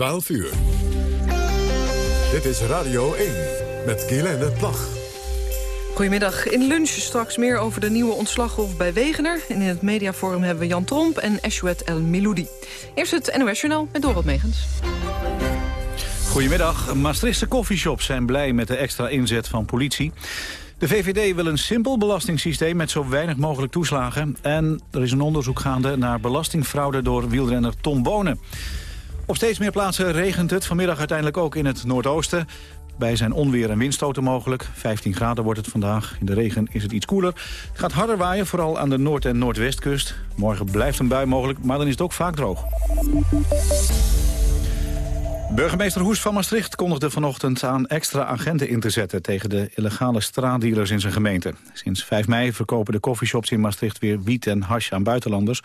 12 uur. Dit is Radio 1 met Guylaine Plag. Goedemiddag. In lunch straks meer over de nieuwe ontslaggolf bij Wegener. En in het mediaforum hebben we Jan Tromp en Eshwet El Miloudi. Eerst het NOS Journaal met Dorot Megens. Goedemiddag. Maastrichtse coffeeshops zijn blij met de extra inzet van politie. De VVD wil een simpel belastingssysteem met zo weinig mogelijk toeslagen. En er is een onderzoek gaande naar belastingfraude door wielrenner Tom Bonen. Op steeds meer plaatsen regent het. Vanmiddag uiteindelijk ook in het noordoosten. Bij zijn onweer en windstoten mogelijk. 15 graden wordt het vandaag. In de regen is het iets koeler. Het gaat harder waaien, vooral aan de noord- en noordwestkust. Morgen blijft een bui mogelijk, maar dan is het ook vaak droog. Burgemeester Hoes van Maastricht kondigde vanochtend aan extra agenten in te zetten tegen de illegale straatdealers in zijn gemeente. Sinds 5 mei verkopen de coffeeshops in Maastricht weer wiet en hash aan buitenlanders.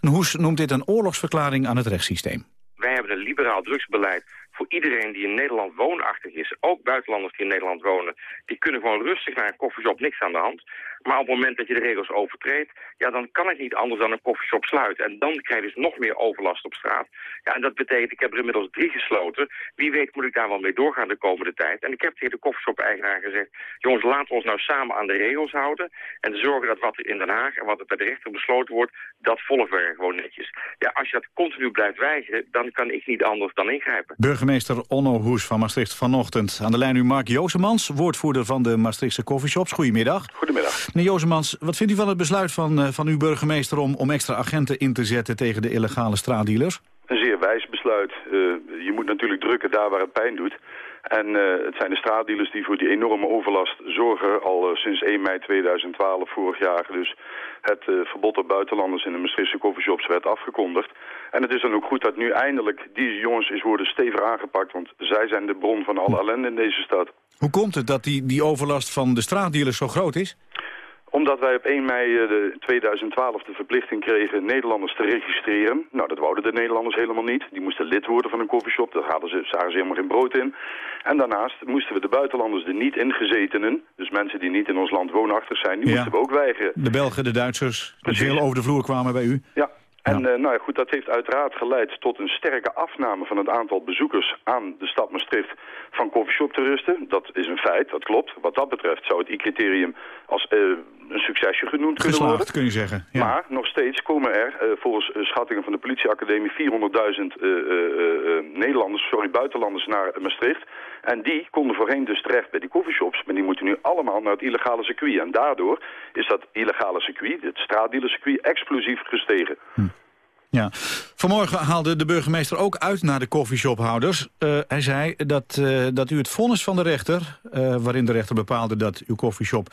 En Hoes noemt dit een oorlogsverklaring aan het rechtssysteem. Wij hebben een liberaal drugsbeleid voor iedereen die in Nederland woonachtig is. Ook buitenlanders die in Nederland wonen. Die kunnen gewoon rustig naar een koffieshop, niks aan de hand. Maar op het moment dat je de regels overtreedt, ja, dan kan het niet anders dan een koffieshop sluiten. En dan krijg je dus nog meer overlast op straat. Ja, en dat betekent, ik heb er inmiddels drie gesloten. Wie weet moet ik daar wel mee doorgaan de komende tijd. En ik heb tegen de koffieshop-eigenaar gezegd... jongens, laten we ons nou samen aan de regels houden... en zorgen dat wat er in Den Haag en wat er bij de rechter besloten wordt... dat volgen we gewoon netjes. Ja, als je dat continu blijft wijzigen, dan kan ik niet anders dan ingrijpen. Burgemeester Onno Hoes van Maastricht vanochtend. Aan de lijn nu Mark Joosemans, woordvoerder van de Maastrichtse coffeeshops. Goedemiddag. Goedemiddag. Meneer Jozemans, wat vindt u van het besluit van, uh, van uw burgemeester... Om, om extra agenten in te zetten tegen de illegale straatdealers? Een zeer wijs besluit. Uh, je moet natuurlijk drukken daar waar het pijn doet. En uh, het zijn de straatdealers die voor die enorme overlast zorgen... al sinds 1 mei 2012 vorig jaar. Dus het verbod op buitenlanders in de Maastrichtse coffeeshops werd afgekondigd. En het is dan ook goed dat nu eindelijk die jongens is worden stevig aangepakt... want zij zijn de bron van alle ellende in deze stad. Hoe komt het dat die, die overlast van de straatdealers zo groot is? Omdat wij op 1 mei de 2012 de verplichting kregen Nederlanders te registreren. Nou, dat wouden de Nederlanders helemaal niet. Die moesten lid worden van een koffieshop. Daar hadden ze, zagen ze helemaal geen brood in. En daarnaast moesten we de buitenlanders, de niet ingezetenen... dus mensen die niet in ons land woonachtig zijn, die ja. moesten we ook weigeren. De Belgen, de Duitsers, die veel over de vloer kwamen bij u? Ja, en ja. uh, nou ja, goed, dat heeft uiteraard geleid tot een sterke afname van het aantal bezoekers aan de stad Maastricht van koffieshop-toeristen. Dat is een feit, dat klopt. Wat dat betreft zou het I-criterium als uh, een succesje genoemd Geslaagd, kunnen worden. kun je zeggen. Ja. Maar nog steeds komen er, uh, volgens schattingen van de politieacademie, 400.000 Nederlanders, sorry, buitenlanders naar Maastricht. En die konden voorheen dus terecht bij die coffeeshops, maar die moeten nu allemaal naar het illegale circuit. En daardoor is dat illegale circuit, het straatdealercircuit, explosief gestegen. Hm. Ja. Vanmorgen haalde de burgemeester ook uit naar de coffeeshophouders. Uh, hij zei dat, uh, dat u het vonnis van de rechter, uh, waarin de rechter bepaalde dat uw coffeeshop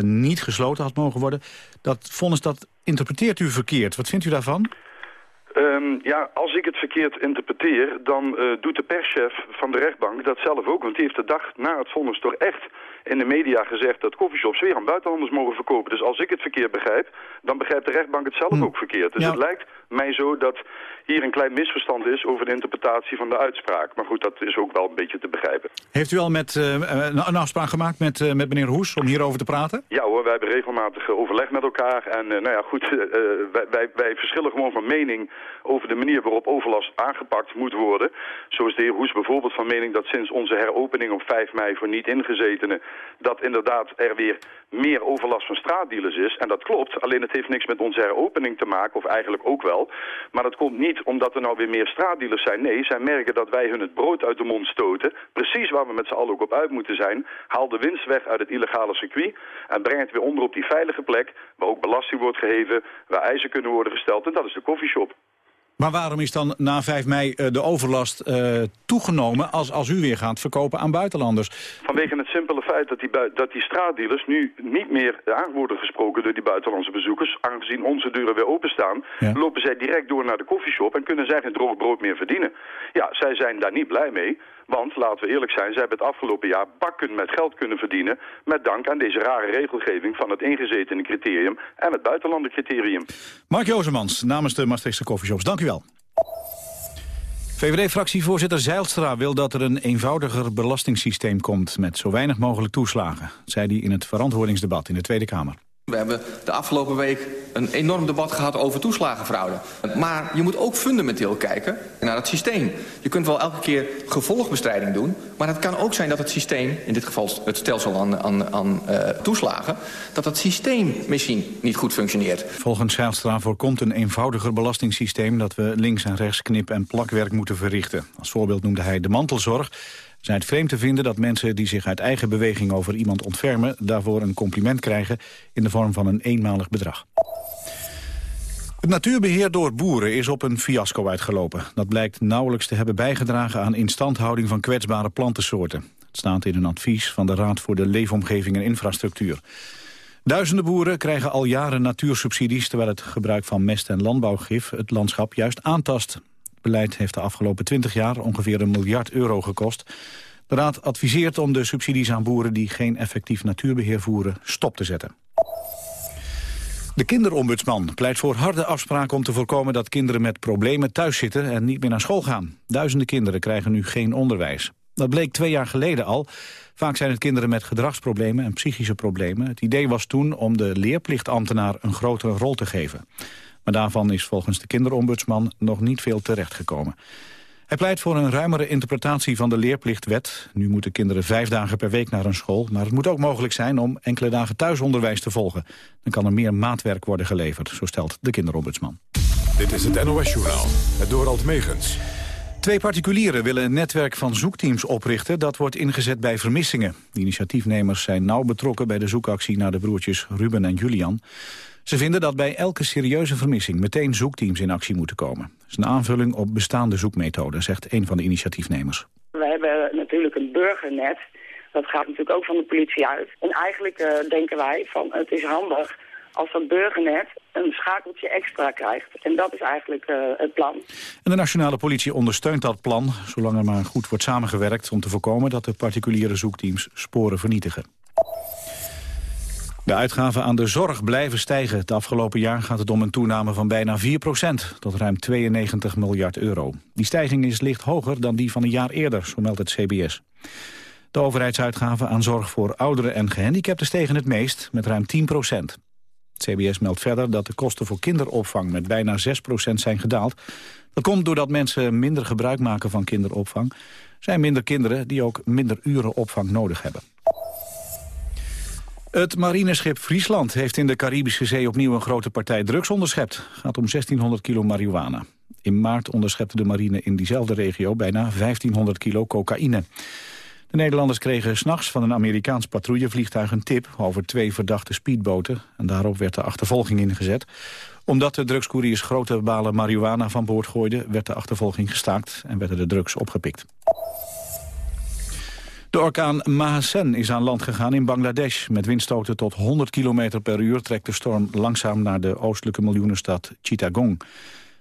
niet gesloten had mogen worden, dat vonnis dat interpreteert u verkeerd. Wat vindt u daarvan? Um, ja, als ik het verkeerd interpreteer, dan uh, doet de perschef van de rechtbank dat zelf ook. Want die heeft de dag na het vonnis toch echt in de media gezegd dat coffeeshops weer aan buitenlanders mogen verkopen. Dus als ik het verkeerd begrijp, dan begrijpt de rechtbank het zelf hm. ook verkeerd. Dus ja. het lijkt mij zo dat hier een klein misverstand is over de interpretatie van de uitspraak. Maar goed, dat is ook wel een beetje te begrijpen. Heeft u al met, uh, een afspraak gemaakt met, uh, met meneer Hoes om hierover te praten? Ja hoor, wij hebben regelmatig overleg met elkaar. En nou ja, goed, wij, wij, wij verschillen gewoon van mening over de manier waarop overlast aangepakt moet worden. Zo is de heer Hoes bijvoorbeeld van mening dat sinds onze heropening op 5 mei voor niet ingezetenen... dat inderdaad er weer meer overlast van straatdealers is. En dat klopt, alleen het heeft niks met onze heropening te maken, of eigenlijk ook wel. Maar dat komt niet omdat er nou weer meer straatdealers zijn. Nee, zij merken dat wij hun het brood uit de mond stoten. Precies waar we met z'n allen ook op uit moeten zijn. Haal de winst weg uit het illegale circuit en breng het weer onder op die veilige plek... waar ook belasting wordt geheven, waar eisen kunnen worden gesteld. En dat is de koffieshop. Maar waarom is dan na 5 mei uh, de overlast uh, toegenomen als, als u weer gaat verkopen aan buitenlanders? Vanwege het simpele feit dat die, dat die straatdealers nu niet meer aan worden gesproken door die buitenlandse bezoekers. Aangezien onze deuren weer openstaan, ja. lopen zij direct door naar de koffieshop en kunnen zij geen droog brood meer verdienen. Ja, zij zijn daar niet blij mee. Want, laten we eerlijk zijn, zij hebben het afgelopen jaar bakken met geld kunnen verdienen... met dank aan deze rare regelgeving van het ingezetene criterium en het buitenlandencriterium. Mark Jozemans, namens de Maastrichtse Coffeeshops, dank u wel. VVD-fractievoorzitter Zeilstra wil dat er een eenvoudiger belastingssysteem komt... met zo weinig mogelijk toeslagen, zei hij in het verantwoordingsdebat in de Tweede Kamer. We hebben de afgelopen week een enorm debat gehad over toeslagenfraude. Maar je moet ook fundamenteel kijken naar het systeem. Je kunt wel elke keer gevolgbestrijding doen... maar het kan ook zijn dat het systeem, in dit geval het stelsel aan, aan, aan uh, toeslagen... dat het systeem misschien niet goed functioneert. Volgens Zijlstra voorkomt een eenvoudiger belastingssysteem... dat we links en rechts knip- en plakwerk moeten verrichten. Als voorbeeld noemde hij de mantelzorg zijn het vreemd te vinden dat mensen die zich uit eigen beweging over iemand ontfermen... daarvoor een compliment krijgen in de vorm van een eenmalig bedrag. Het natuurbeheer door boeren is op een fiasco uitgelopen. Dat blijkt nauwelijks te hebben bijgedragen aan instandhouding van kwetsbare plantensoorten. Het staat in een advies van de Raad voor de Leefomgeving en Infrastructuur. Duizenden boeren krijgen al jaren natuursubsidies... terwijl het gebruik van mest- en landbouwgif het landschap juist aantast beleid heeft de afgelopen 20 jaar ongeveer een miljard euro gekost. De Raad adviseert om de subsidies aan boeren die geen effectief natuurbeheer voeren stop te zetten. De kinderombudsman pleit voor harde afspraken om te voorkomen dat kinderen met problemen thuis zitten en niet meer naar school gaan. Duizenden kinderen krijgen nu geen onderwijs. Dat bleek twee jaar geleden al. Vaak zijn het kinderen met gedragsproblemen en psychische problemen. Het idee was toen om de leerplichtambtenaar een grotere rol te geven. Maar daarvan is volgens de kinderombudsman nog niet veel terechtgekomen. Hij pleit voor een ruimere interpretatie van de leerplichtwet. Nu moeten kinderen vijf dagen per week naar een school. Maar het moet ook mogelijk zijn om enkele dagen thuisonderwijs te volgen. Dan kan er meer maatwerk worden geleverd, zo stelt de kinderombudsman. Dit is het NOS-journaal, het Dorald Megens. Twee particulieren willen een netwerk van zoekteams oprichten... dat wordt ingezet bij vermissingen. De initiatiefnemers zijn nauw betrokken bij de zoekactie... naar de broertjes Ruben en Julian. Ze vinden dat bij elke serieuze vermissing meteen zoekteams in actie moeten komen. Dat is een aanvulling op bestaande zoekmethoden, zegt een van de initiatiefnemers. We hebben natuurlijk een burgernet. Dat gaat natuurlijk ook van de politie uit. En eigenlijk uh, denken wij van het is handig als dat burgernet een schakeltje extra krijgt. En dat is eigenlijk uh, het plan. En de nationale politie ondersteunt dat plan... zolang er maar goed wordt samengewerkt om te voorkomen... dat de particuliere zoekteams sporen vernietigen. De uitgaven aan de zorg blijven stijgen. Het afgelopen jaar gaat het om een toename van bijna 4% tot ruim 92 miljard euro. Die stijging is licht hoger dan die van een jaar eerder, zo meldt het CBS. De overheidsuitgaven aan zorg voor ouderen en gehandicapten stegen het meest, met ruim 10% Het CBS meldt verder dat de kosten voor kinderopvang met bijna 6% zijn gedaald. Dat komt doordat mensen minder gebruik maken van kinderopvang. Er zijn minder kinderen die ook minder uren opvang nodig hebben. Het marineschip Friesland heeft in de Caribische Zee opnieuw een grote partij drugs onderschept. Gaat om 1600 kilo marihuana. In maart onderschepte de marine in diezelfde regio bijna 1500 kilo cocaïne. De Nederlanders kregen s'nachts van een Amerikaans patrouillevliegtuig een tip over twee verdachte speedboten. En daarop werd de achtervolging ingezet. Omdat de drugscouriers grote balen marihuana van boord gooiden, werd de achtervolging gestaakt en werden de drugs opgepikt. De orkaan Mahasen is aan land gegaan in Bangladesh. Met windstoten tot 100 km per uur trekt de storm langzaam naar de oostelijke miljoenenstad Chittagong.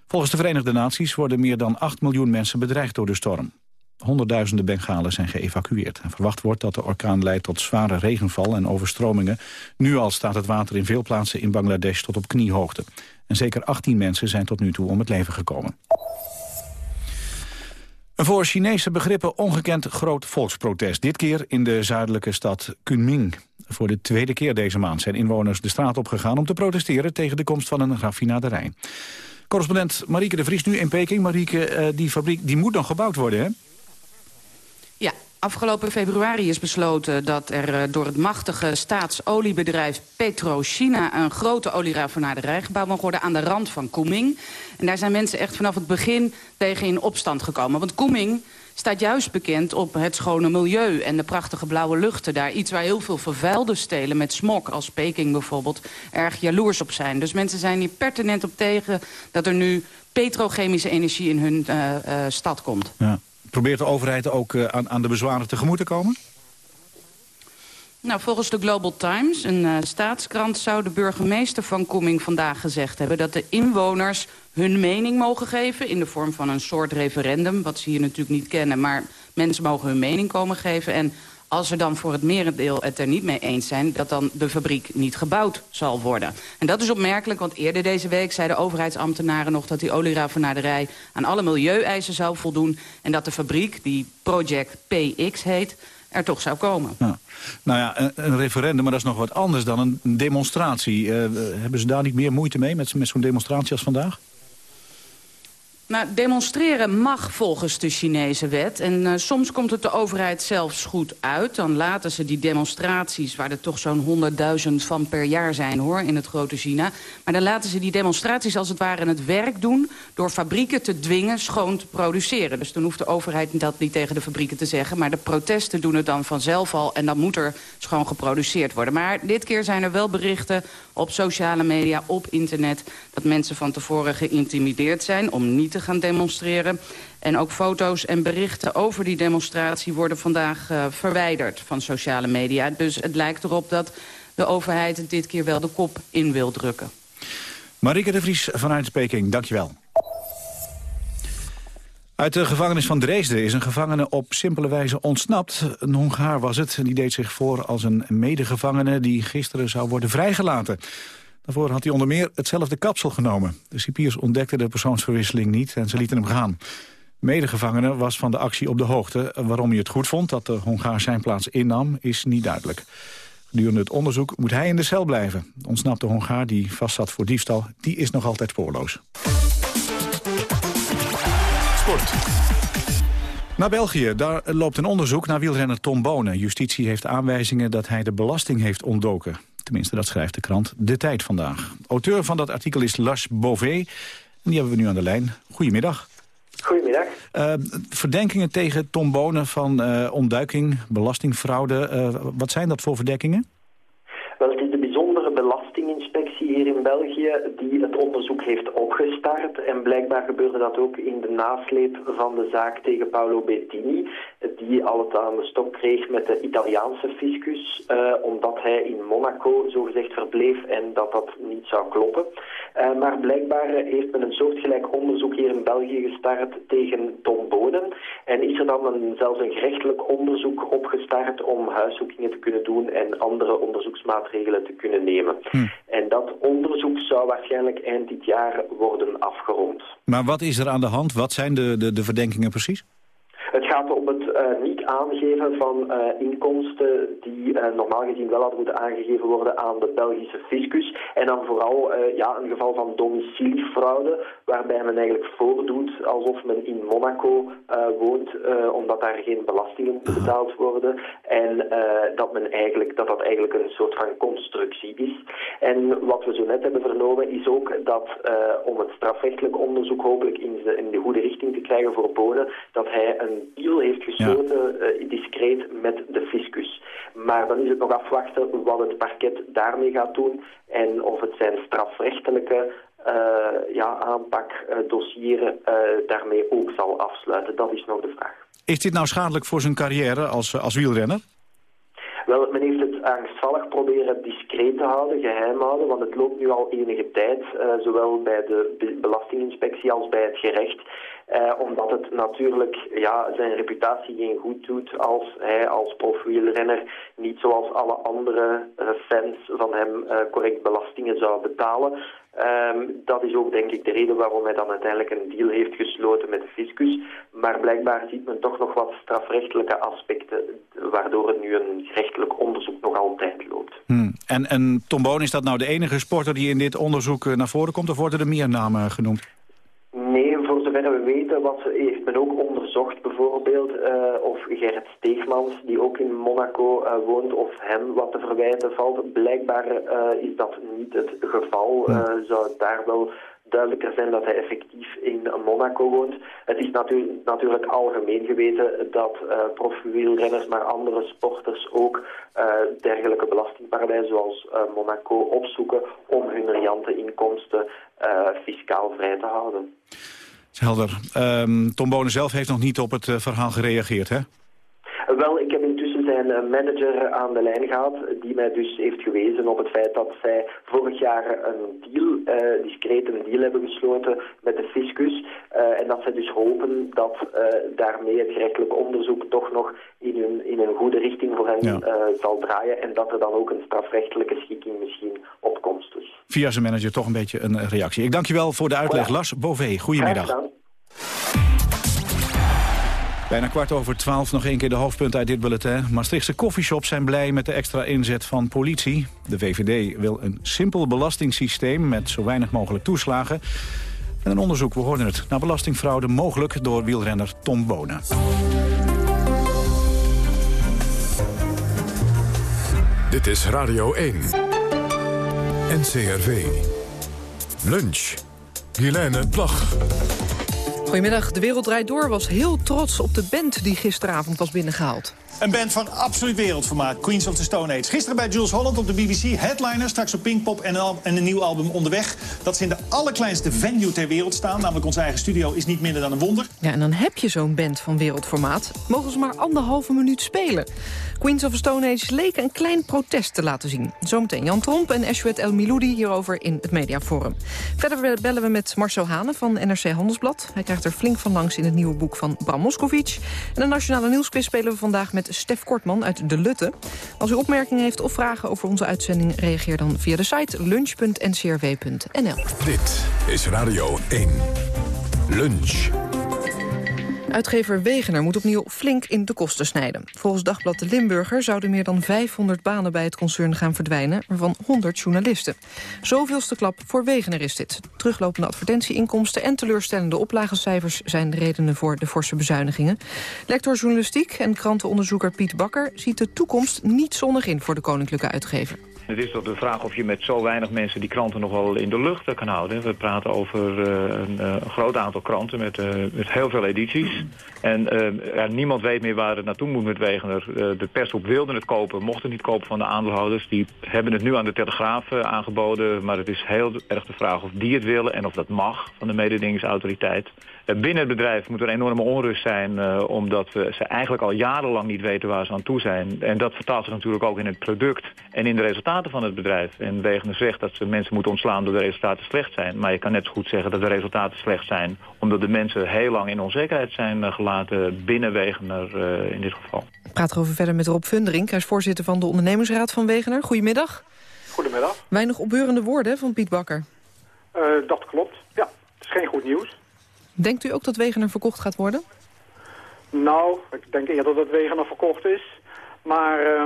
Volgens de Verenigde Naties worden meer dan 8 miljoen mensen bedreigd door de storm. Honderdduizenden Bengalen zijn geëvacueerd. En verwacht wordt dat de orkaan leidt tot zware regenval en overstromingen. Nu al staat het water in veel plaatsen in Bangladesh tot op kniehoogte. En zeker 18 mensen zijn tot nu toe om het leven gekomen. Een voor Chinese begrippen ongekend groot volksprotest. Dit keer in de zuidelijke stad Kunming. Voor de tweede keer deze maand zijn inwoners de straat opgegaan... om te protesteren tegen de komst van een raffinaderij. Correspondent Marieke de Vries nu in Peking. Marieke, eh, die fabriek die moet nog gebouwd worden, hè? Afgelopen februari is besloten dat er eh, door het machtige staatsoliebedrijf PetroChina... een grote olieraffinaderij gebouwd mag worden aan de rand van Koeming. En daar zijn mensen echt vanaf het begin tegen in opstand gekomen. Want Koeming staat juist bekend op het schone milieu en de prachtige blauwe luchten daar. Iets waar heel veel vervuilde stelen met smog, als Peking bijvoorbeeld, erg jaloers op zijn. Dus mensen zijn hier pertinent op tegen dat er nu petrochemische energie in hun uh, uh, stad komt. Ja. Probeert de overheid ook uh, aan, aan de bezwaren tegemoet te komen? Nou, volgens de Global Times, een uh, staatskrant... zou de burgemeester van Koeming vandaag gezegd hebben... dat de inwoners hun mening mogen geven... in de vorm van een soort referendum, wat ze hier natuurlijk niet kennen... maar mensen mogen hun mening komen geven... en als er dan voor het merendeel het er niet mee eens zijn... dat dan de fabriek niet gebouwd zal worden. En dat is opmerkelijk, want eerder deze week zeiden overheidsambtenaren nog... dat die olieraffinaderij aan alle milieueisen zou voldoen... en dat de fabriek, die Project PX heet... er toch zou komen. Nou ja, een, referendum, maar dat is nog wat anders dan een demonstratie. Uh, hebben ze daar niet meer moeite mee met, met zo'n demonstratie als vandaag? Nou, demonstreren mag volgens de Chinese wet. En uh, soms komt het de overheid zelfs goed uit. Dan laten ze die demonstraties, waar er toch zo'n 100.000 van per jaar zijn hoor, in het grote China. Maar dan laten ze die demonstraties als het ware het werk doen... door fabrieken te dwingen schoon te produceren. Dus dan hoeft de overheid dat niet tegen de fabrieken te zeggen. Maar de protesten doen het dan vanzelf al en dan moet er schoon geproduceerd worden. Maar dit keer zijn er wel berichten op sociale media, op internet... dat mensen van tevoren geïntimideerd zijn om niet te gaan demonstreren. En ook foto's en berichten over die demonstratie worden vandaag uh, verwijderd van sociale media. Dus het lijkt erop dat de overheid dit keer wel de kop in wil drukken. Marike de Vries vanuit Peking, dankjewel. Uit de gevangenis van Dresden is een gevangene op simpele wijze ontsnapt. Een Hongaar was het. Die deed zich voor als een medegevangene die gisteren zou worden vrijgelaten. Daarvoor had hij onder meer hetzelfde kapsel genomen. De cipiers ontdekten de persoonsverwisseling niet en ze lieten hem gaan. Medegevangene was van de actie op de hoogte. Waarom hij het goed vond dat de Hongaar zijn plaats innam, is niet duidelijk. Gedurende het onderzoek moet hij in de cel blijven. De ontsnapte Hongaar die vastzat voor diefstal, die is nog altijd spoorloos. Sport. Naar België, daar loopt een onderzoek naar wielrenner Tom Bonen. Justitie heeft aanwijzingen dat hij de belasting heeft ontdoken. Tenminste, dat schrijft de krant De Tijd vandaag. Auteur van dat artikel is Lars Bové. En die hebben we nu aan de lijn. Goedemiddag. Goedemiddag. Uh, verdenkingen tegen Tom Bonen van uh, ontduiking, belastingfraude. Uh, wat zijn dat voor verdenkingen? Wel, het is de bijzondere belastinginspectie hier België die het onderzoek heeft opgestart. En blijkbaar gebeurde dat ook in de nasleep van de zaak tegen Paolo Bettini die al het aan de stok kreeg met de Italiaanse fiscus, uh, omdat hij in Monaco zogezegd verbleef en dat dat niet zou kloppen. Uh, maar blijkbaar heeft men een soortgelijk onderzoek hier in België gestart tegen Tom Boden. En is er dan een, zelfs een gerechtelijk onderzoek opgestart om huiszoekingen te kunnen doen en andere onderzoeksmaatregelen te kunnen nemen. Hm. En dat onderzoek zou waarschijnlijk eind dit jaar worden afgerond. Maar wat is er aan de hand? Wat zijn de, de, de verdenkingen precies? Het gaat om het uh, niet aangeven van uh, inkomsten die uh, normaal gezien wel hadden moeten aangegeven worden aan de Belgische fiscus. En dan vooral ja, een geval van domiciliefraude, waarbij men eigenlijk voordoet alsof men in Monaco woont, omdat daar geen belastingen betaald worden. En dat, men eigenlijk, dat dat eigenlijk een soort van constructie is. En wat we zo net hebben vernomen is ook dat om het strafrechtelijk onderzoek hopelijk in de, in de goede richting te krijgen voor Bonen, dat hij een deal heeft gesloten, ja. uh, discreet, met de fiscus. Maar dan is het nog afwachten wat het parket daarmee gaat doen en of het zijn strafrechtelijke uh, ja, aanpak, uh, daarmee ook zal afsluiten. Dat is nog de vraag. Is dit nou schadelijk voor zijn carrière als, als wielrenner? Wel, men heeft het angstvallig proberen discreet te houden, geheim houden, want het loopt nu al enige tijd, uh, zowel bij de belastinginspectie als bij het gerecht. Uh, omdat het natuurlijk ja, zijn reputatie geen goed doet als hij als profielrenner niet zoals alle andere uh, fans van hem uh, correct belastingen zou betalen. Um, dat is ook denk ik de reden waarom hij dan uiteindelijk een deal heeft gesloten met de fiscus. Maar blijkbaar ziet men toch nog wat strafrechtelijke aspecten, waardoor het nu een gerechtelijk onderzoek nog altijd loopt. Hmm. En, en Tom Boon, is dat nou de enige sporter die in dit onderzoek naar voren komt, of worden er meer namen genoemd? Nee, voor zover we weten wat heeft men ook onderzocht bijvoorbeeld uh, of Gerrit Steegmans, die ook in Monaco uh, woont, of hem wat te verwijten valt. Blijkbaar uh, is dat niet het geval. zou het daar wel duidelijker zijn dat hij effectief in Monaco woont. Het is natu natuurlijk algemeen geweten dat profielrenners, maar andere sporters ook dergelijke belastingparadijzen zoals Monaco opzoeken om hun riante inkomsten fiscaal vrij te houden. Helder. Um, Tom Bonen zelf heeft nog niet op het verhaal gereageerd, hè? Wel, ik heb intussen zijn manager aan de lijn gehad, die mij dus heeft gewezen op het feit dat zij vorig jaar een deal, uh, discreet een deal hebben gesloten met de fiscus. Uh, en dat zij dus hopen dat uh, daarmee het gerechtelijk onderzoek toch nog in een, in een goede richting voor hen ja. zal draaien. En dat er dan ook een strafrechtelijke schikking misschien op komst is. Via zijn manager toch een beetje een reactie. Ik dank je wel voor de uitleg. Lars Bové, goedemiddag. Bijna kwart over twaalf, nog één keer de hoofdpunt uit dit bulletin. Maastrichtse koffieshops zijn blij met de extra inzet van politie. De VVD wil een simpel belastingssysteem met zo weinig mogelijk toeslagen. En een onderzoek, we hoorden het, naar belastingfraude mogelijk door wielrenner Tom Bonen. Dit is Radio 1. NCRV. Lunch. Helene Plag. Goedemiddag. De Wereld Draait Door was heel trots op de band die gisteravond was binnengehaald. Een band van absoluut wereldformaat, Queens of the Stone Age. Gisteren bij Jules Holland op de BBC, headliner, straks op Pinkpop en, en een nieuw album onderweg. Dat ze in de allerkleinste venue ter wereld staan, namelijk onze eigen studio, is niet minder dan een wonder. Ja, en dan heb je zo'n band van wereldformaat. Mogen ze maar anderhalve minuut spelen. Queens of the Stone Age leken een klein protest te laten zien. Zometeen Jan Tromp en Eshwet El Miloudi hierover in het Mediaforum. Verder bellen we met Marcel Hane van NRC Handelsblad. Hij krijgt er flink van langs in het nieuwe boek van Bram Moskovic. En de Nationale Nieuwsquiz spelen we vandaag met Stef Kortman uit De Lutte. Als u opmerkingen heeft of vragen over onze uitzending... reageer dan via de site lunch.ncrw.nl. Dit is Radio 1. Lunch. Uitgever Wegener moet opnieuw flink in de kosten snijden. Volgens Dagblad de Limburger zouden meer dan 500 banen bij het concern gaan verdwijnen, waarvan 100 journalisten. Zoveelste klap voor Wegener is dit. Teruglopende advertentieinkomsten en teleurstellende oplagecijfers zijn de redenen voor de forse bezuinigingen. Lector journalistiek en krantenonderzoeker Piet Bakker ziet de toekomst niet zonnig in voor de koninklijke uitgever. Het is toch de vraag of je met zo weinig mensen die kranten nog wel in de lucht kan houden. We praten over uh, een, uh, groot aantal kranten met, uh, met heel veel edities. En niemand weet meer waar het naartoe moet met Wegener. de persgroep wilde het kopen, mocht het niet kopen van de aandeelhouders. Die hebben het nu aan de Telegraaf aangeboden. Maar het is heel erg de vraag of die het willen en of dat mag van de mededingingsautoriteit. Binnen het bedrijf moet er enorme onrust zijn... omdat we, ze eigenlijk al jarenlang niet weten waar ze aan toe zijn. En dat vertaalt zich natuurlijk ook in het product en in de resultaten van het bedrijf. En Wegener zegt dat ze mensen moeten ontslaan door de resultaten slecht zijn. Maar je kan net zo goed zeggen dat de resultaten slecht zijn... omdat de mensen heel lang in onzekerheid zijn eh, gelaten binnen Wegener uh, in dit geval. Ik praat erover verder met Rob Vundering. Hij is voorzitter van de ondernemingsraad van Wegener. Goedemiddag. Goedemiddag. Weinig opbeurende woorden van Piet Bakker. Uh, dat klopt, ja. Het is geen goed nieuws. Denkt u ook dat Wegener verkocht gaat worden? Nou, ik denk eerder dat Wegener verkocht is. Maar uh,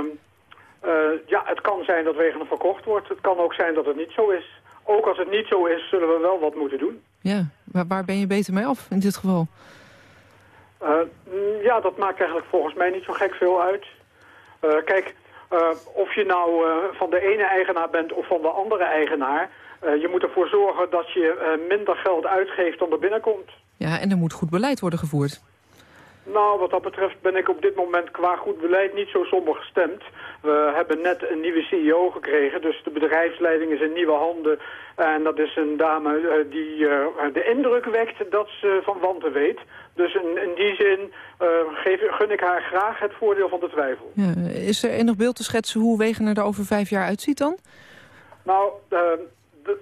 uh, ja, het kan zijn dat Wegener verkocht wordt. Het kan ook zijn dat het niet zo is. Ook als het niet zo is, zullen we wel wat moeten doen. Ja, waar, waar ben je beter mee af in dit geval? Uh, ja, dat maakt eigenlijk volgens mij niet zo gek veel uit. Uh, kijk, of je nou van de ene eigenaar bent of van de andere eigenaar... je moet ervoor zorgen dat je minder geld uitgeeft dan er binnenkomt. Ja, en er moet goed beleid worden gevoerd. Nou, wat dat betreft ben ik op dit moment qua goed beleid niet zo somber gestemd. We hebben net een nieuwe CEO gekregen, dus de bedrijfsleiding is in nieuwe handen. En dat is een dame uh, die de indruk wekt dat ze van wanten weet. Dus in, in die zin uh, geef, gun ik haar graag het voordeel van de twijfel. Ja, is er enig beeld te schetsen hoe Wegener er over vijf jaar uitziet dan? Nou,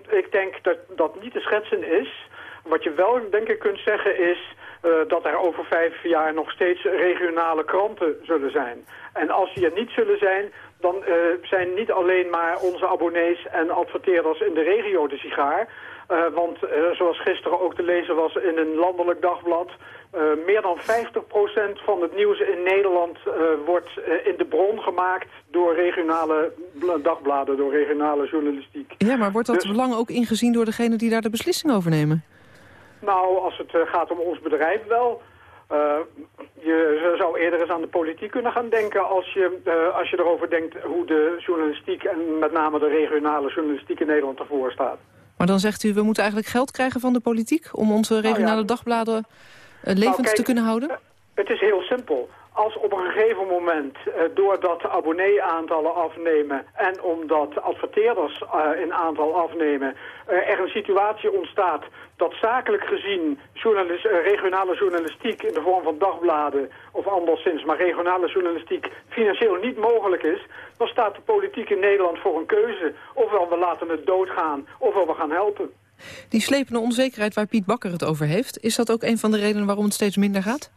ik denk dat dat niet te schetsen is. Wat je wel denk ik kunt zeggen is... Uh, dat er over vijf jaar nog steeds regionale kranten zullen zijn. En als die er niet zullen zijn, dan uh, zijn niet alleen maar onze abonnees en adverteerders in de regio de sigaar. Uh, want zoals gisteren ook te lezen was in een landelijk dagblad... meer dan 50% van het nieuws in Nederland wordt in de bron gemaakt... door regionale dagbladen, door regionale journalistiek. Ja, maar wordt dat dus... belang ook ingezien door degene die daar de beslissing over nemen? Nou, als het uh, gaat om ons bedrijf wel. Uh, je zou eerder eens aan de politiek kunnen gaan denken als je, uh, als je erover denkt hoe de journalistiek en met name de regionale journalistiek in Nederland ervoor staat. Maar dan zegt u, we moeten eigenlijk geld krijgen van de politiek om onze regionale nou ja. dagbladen levend nou, kijk, te kunnen houden? Het is heel simpel als op een gegeven moment, uh, doordat de abonnee-aantallen afnemen en omdat adverteerders uh, in aantal afnemen, uh, er een situatie ontstaat dat zakelijk gezien regionale journalistiek in de vorm van dagbladen of anderszins, maar regionale journalistiek financieel niet mogelijk is, dan staat de politiek in Nederland voor een keuze. Ofwel we laten het doodgaan, ofwel we gaan helpen. Die slepende onzekerheid waar Piet Bakker het over heeft, is dat ook een van de redenen waarom het steeds minder gaat?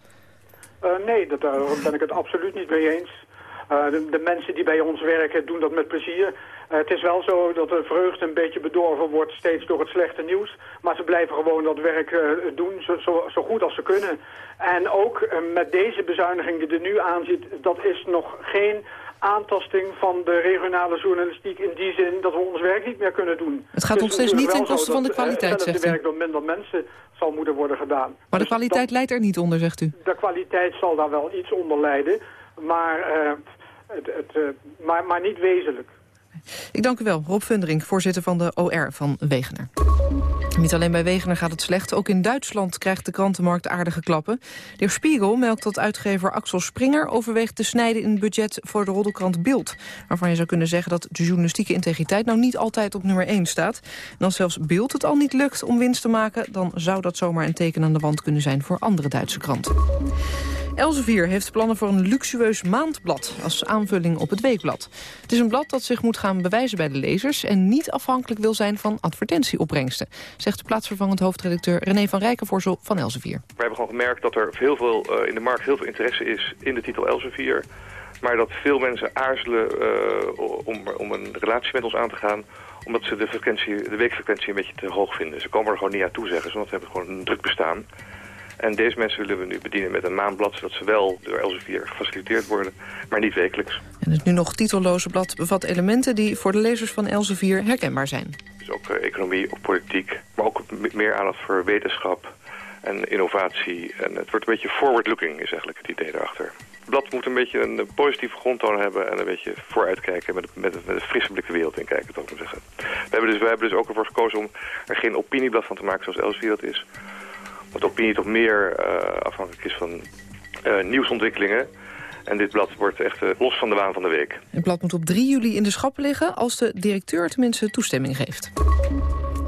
Uh, nee, dat, daar ben ik het absoluut niet mee eens. Uh, de, de, mensen die bij ons werken doen dat met plezier. het is wel zo dat de vreugde een beetje bedorven wordt steeds door het slechte nieuws. Maar ze blijven gewoon dat werk doen zo, zo, zo, goed als ze kunnen. En ook met deze bezuiniging die er nu aan zit, dat is nog geen aantasting van de regionale journalistiek in die zin dat we ons werk niet meer kunnen doen. Het gaat nog steeds niet ten koste van de kwaliteit, zegt u. Het werk door minder mensen zal moeten worden gedaan. Maar de dus kwaliteit leidt er niet onder, zegt u? De kwaliteit zal daar wel iets onder leiden, maar, uh, het, het, uh, maar, maar niet wezenlijk. Ik dank u wel, Rob Fundering, voorzitter van de OR van Wegener. Niet alleen bij Wegener gaat het slecht, ook in Duitsland krijgt de krantenmarkt aardige klappen. De Spiegel melkt dat uitgever Axel Springer overweegt te snijden in het budget voor de roddelkrant Bild. Waarvan je zou kunnen zeggen dat de journalistieke integriteit nou niet altijd op nummer 1 staat. En als zelfs Bild het al niet lukt om winst te maken, dan zou dat zomaar een teken aan de wand kunnen zijn voor andere Duitse kranten. Elsevier heeft plannen voor een luxueus maandblad als aanvulling op het weekblad. Het is een blad dat zich moet gaan bewijzen bij de lezers en niet afhankelijk wil zijn van advertentieopbrengsten, zegt de plaatsvervangend hoofdredacteur René van Rijkenvorsel van Elsevier. We hebben gewoon gemerkt dat er heel veel, uh, in de markt heel veel interesse is in de titel Elsevier. Maar dat veel mensen aarzelen uh, om, om een relatie met ons aan te gaan omdat ze de, frequentie, de weekfrequentie een beetje te hoog vinden. Ze komen er gewoon niet aan toe, zeggen ze, want ze hebben gewoon een druk bestaan. En deze mensen willen we nu bedienen met een maandblad... zodat ze wel door Elsevier gefaciliteerd worden, maar niet wekelijks. En het nu nog titelloze blad bevat elementen... die voor de lezers van Elsevier herkenbaar zijn. Dus ook uh, economie, ook politiek, maar ook meer aandacht voor wetenschap en innovatie. En het wordt een beetje forward-looking, is eigenlijk het idee daarachter. Het blad moet een beetje een positieve grondtoon hebben... en een beetje vooruitkijken, met, met, met een frisse blik de wereld in kijken, toch maar zeggen. We hebben, dus, we hebben dus ook ervoor gekozen om er geen opinieblad van te maken zoals Elsevier dat is... Wat opinie toch meer uh, afhankelijk is van uh, nieuwsontwikkelingen. En dit blad wordt echt uh, los van de waan van de week. Het blad moet op 3 juli in de schappen liggen... als de directeur tenminste toestemming geeft.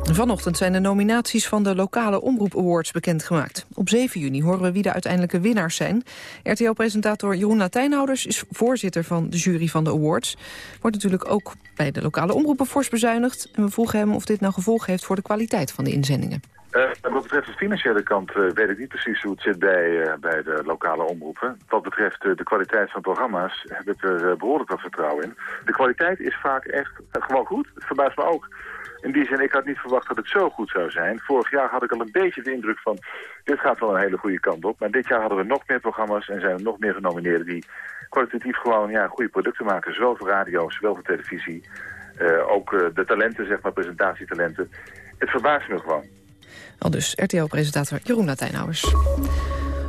Vanochtend zijn de nominaties van de lokale Omroep Awards bekendgemaakt. Op 7 juni horen we wie de uiteindelijke winnaars zijn. RTL-presentator Jeroen Latijnhouders is voorzitter van de jury van de awards. Wordt natuurlijk ook bij de lokale omroepen fors bezuinigd. En we vroegen hem of dit nou gevolg heeft voor de kwaliteit van de inzendingen. Uh, wat betreft de financiële kant uh, weet ik niet precies hoe het zit bij, uh, bij de lokale omroepen. Wat betreft de kwaliteit van programma's heb ik er behoorlijk wat vertrouwen in. De kwaliteit is vaak echt gewoon goed. Het verbaast me ook. In die zin, ik had niet verwacht dat het zo goed zou zijn. Vorig jaar had ik al een beetje de indruk van... dit gaat wel een hele goede kant op. Maar dit jaar hadden we nog meer programma's en zijn er nog meer genomineerden... die kwalitatief gewoon ja, goede producten maken. Zowel voor radio, zowel voor televisie. ook de talenten, zeg maar, presentatietalenten. Het verbaast me gewoon. Al dus RTL-presentator Jeroen Latijnhouwers.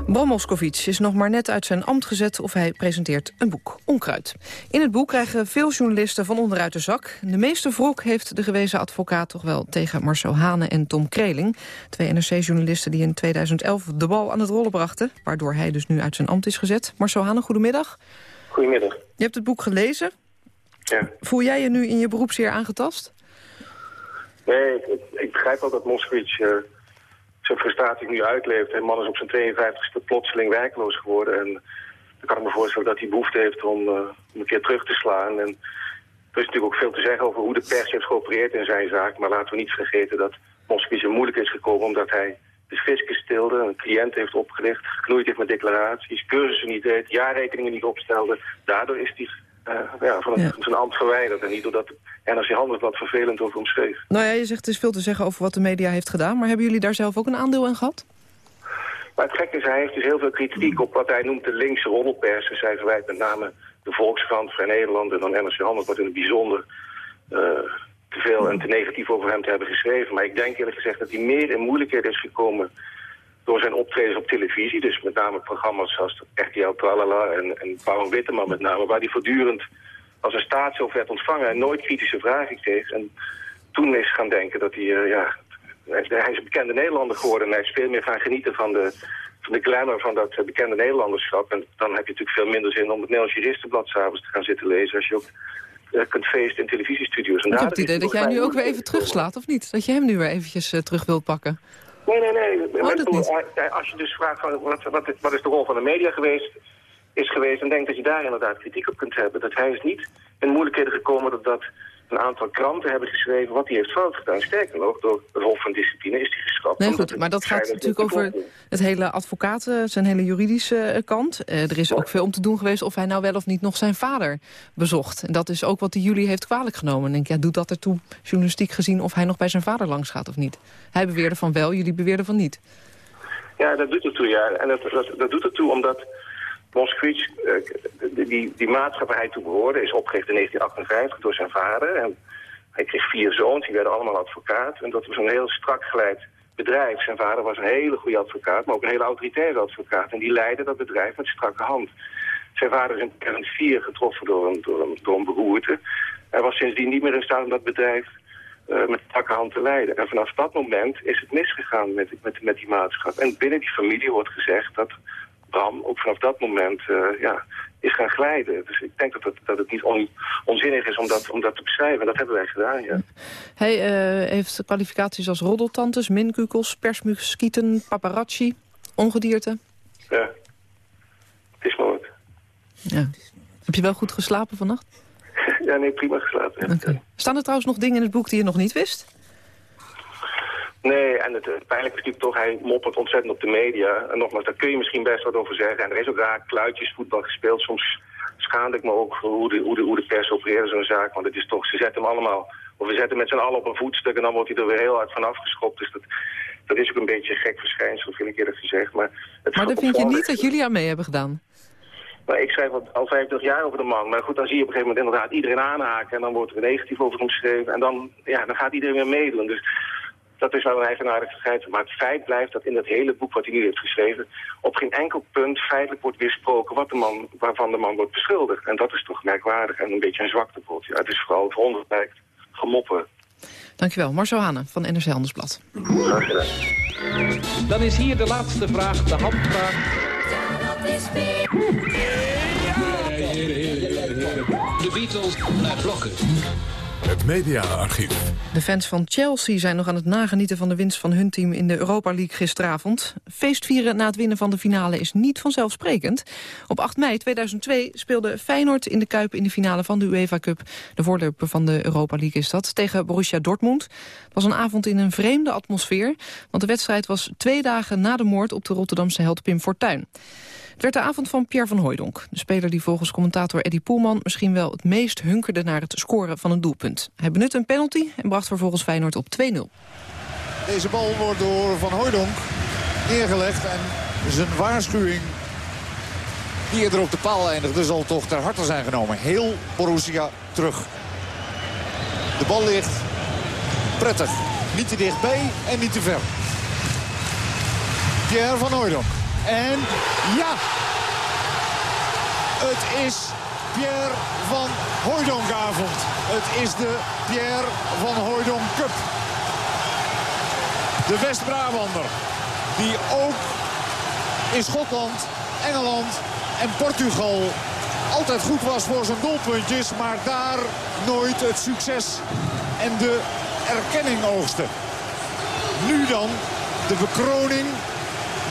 Bram Moskowitz is nog maar net uit zijn ambt gezet of hij presenteert een boek, Onkruid. In het boek krijgen veel journalisten van onderuit de zak. De meeste wrok heeft de gewezen advocaat toch wel tegen Marcel Hane en Tom Kreling. Twee NRC-journalisten die in 2011 de bal aan het rollen brachten. Waardoor hij dus nu uit zijn ambt is gezet. Marcel Hane, goedemiddag. Goedemiddag. Je hebt het boek gelezen. Ja. Voel jij je nu in je beroep zeer aangetast? Nee, ik, ik begrijp ook dat Moskowitz uh, zijn frustratie nu uitleeft. Een man is op zijn 52e plotseling werkloos geworden. En dan kan ik me voorstellen dat hij behoefte heeft om, uh, om een keer terug te slaan. En er is natuurlijk ook veel te zeggen over hoe de pers heeft geopereerd in zijn zaak. Maar laten we niet vergeten dat Moskowitz moeilijk is gekomen omdat hij de fiscus stilde, een cliënt heeft opgericht, geknoeid heeft met declaraties, cursussen niet deed, jaarrekeningen niet opstelde. Daardoor is hij uh, ja, van, ja. zijn ambt verwijderd. En niet doordat NRC Handelsblad vervelend over omschreef. Nou ja, je zegt het is veel te zeggen over wat de media heeft gedaan. Maar hebben jullie daar zelf ook een aandeel in gehad? Maar het gekke is, hij heeft dus heel veel kritiek op wat hij noemt de linkse roddelpers. Dus hij verwijt met name de Volkskrant, Vrij Nederland en dan NRC Handelsblad in het bijzonder... Uh, te veel en te negatief over hem te hebben geschreven. Maar ik denk eerlijk gezegd dat hij meer in moeilijkheden is gekomen door zijn optredens op televisie. Dus met name programma's zoals RTL Tralala en, en Paul Witteman met name... waar hij voortdurend als een staatshoofd werd ontvangen en nooit kritische vragen kreeg. En toen is gaan denken dat hij, uh, ja... Hij is een bekende Nederlander geworden en hij is veel meer gaan genieten van de, van de glamour van dat uh, bekende Nederlanderschap. En dan heb je natuurlijk veel minder zin om het Nederlands Juristenblad s'avonds te gaan zitten lezen... als je ook uh, kunt feesten in televisiestudio's. En ik heb het idee dat jij nu ook weer even terugslaat, of niet? Dat je hem nu weer eventjes terug wilt pakken. Nee, nee, nee. Oh, als je dus vraagt van, wat, wat, wat, is de rol van de media geweest, is geweest... en denk dat je daar inderdaad kritiek op kunt hebben. Dat hij is niet in moeilijkheden gekomen dat, dat, een aantal kranten hebben geschreven wat hij heeft fout gedaan. Sterker nog, door het Hof van Discipline is hij geschrapt. Nee, goed, maar dat gaat natuurlijk over het hele advocaten, zijn hele juridische eh, kant. Uh, er is ook veel om te doen geweest of hij nou wel of niet nog zijn vader bezocht. En dat is ook wat hij jullie heeft kwalijk genomen. En denk, ja, doet dat ertoe, journalistiek gezien, of hij nog bij zijn vader langs gaat of niet? Hij beweerde van wel, jullie beweerden van niet. Ja, dat doet ertoe, ja. En dat, dat, dat doet ertoe omdat Moskvich, uh, die, die maatschappij hij toe behoorde, is opgericht in 1958 door zijn vader. En hij kreeg vier zoons, die werden allemaal advocaat. En dat was een heel strak geleid bedrijf. Zijn vader was een hele goede advocaat, maar ook een hele autoritaire advocaat. En die leidde dat bedrijf met strakke hand. Zijn vader is in 2004 getroffen door een, door, een, beroerte. Hij was sindsdien niet meer in staat om dat bedrijf uh, met strakke hand te leiden. En vanaf dat moment is het misgegaan met, met, met die maatschappij. En binnen die familie wordt gezegd dat Bram ook vanaf dat moment uh, ja, is gaan glijden. Dus ik denk dat het, dat het niet on, onzinnig is om dat, om dat te beschrijven. Dat hebben wij gedaan, ja. Hij uh, heeft kwalificaties als roddeltantes, minkukels, persmuskieten, paparazzi, ongedierte. Ja, het is mogelijk. Ja. Heb je wel goed geslapen vannacht? ja, nee, prima geslapen. Ja. Okay. Staan er trouwens nog dingen in het boek die je nog niet wist? Nee, en het, het pijnlijke is natuurlijk toch, hij moppert ontzettend op de media. En nogmaals, daar kun je misschien best wat over zeggen. En er is ook raar kluitjesvoetbal gespeeld. Soms schaamde ik me ook voor hoe de, hoe de, hoe de pers opereert zo'n zaak. Want het is toch, ze zetten hem allemaal, of we zetten hem met z'n allen op een voetstuk... en dan wordt hij er weer heel hard van afgeschopt. Dus dat, dat is ook een beetje een gek verschijnsel, vind ik eerlijk gezegd. Maar, het maar dan vind je niet dat jullie aan mee hebben gedaan? Maar ik schrijf al, al 50 jaar over de man. Maar goed, dan zie je op een gegeven moment inderdaad iedereen aanhaken... en dan wordt er negatief over hem geschreven. En dan, ja, dan gaat iedereen weer meedoen. Dus dat is wel een eigenaardigheid. Maar het feit blijft dat in dat hele boek wat hij nu heeft geschreven... op geen enkel punt feitelijk wordt weersproken wat de man, waarvan de man wordt beschuldigd. En dat is toch merkwaardig en een beetje een zwaktebod. Ja, het is vooral het honderdlijkt gemoppen. Dankjewel. Marcel Hanen van NRC Handelsblad. Dan is hier de laatste vraag, de handvraag. De Beatles naar blokken. Het mediaarchief. De fans van Chelsea zijn nog aan het nagenieten van de winst van hun team in de Europa League gisteravond. Feestvieren na het winnen van de finale is niet vanzelfsprekend. Op 8 mei 2002 speelde Feyenoord in de Kuip in de finale van de UEFA Cup. De voorloper van de Europa League is dat, tegen Borussia Dortmund. Het was een avond in een vreemde atmosfeer, want de wedstrijd was twee dagen na de moord op de Rotterdamse held Pim Fortuyn. Het werd de avond van Pierre van Hooijdonk. De speler die volgens commentator Eddie Poelman misschien wel het meest hunkerde naar het scoren van een doelpunt. Hij benutte een penalty en bracht vervolgens Feyenoord op 2-0. Deze bal wordt door Van Hooijdonk neergelegd en zijn waarschuwing die eerder op de paal eindigde zal toch ter harte zijn genomen. Heel Borussia terug. De bal ligt prettig. Niet te dichtbij en niet te ver. Pierre van Hooijdonk. En ja, het is Pierre van Hooydonkavond. Het is de Pierre van Hooydonk Cup. De West-Brabander, die ook in Schotland, Engeland en Portugal altijd goed was voor zijn doelpuntjes, maar daar nooit het succes en de erkenning oogste. Nu dan de bekroning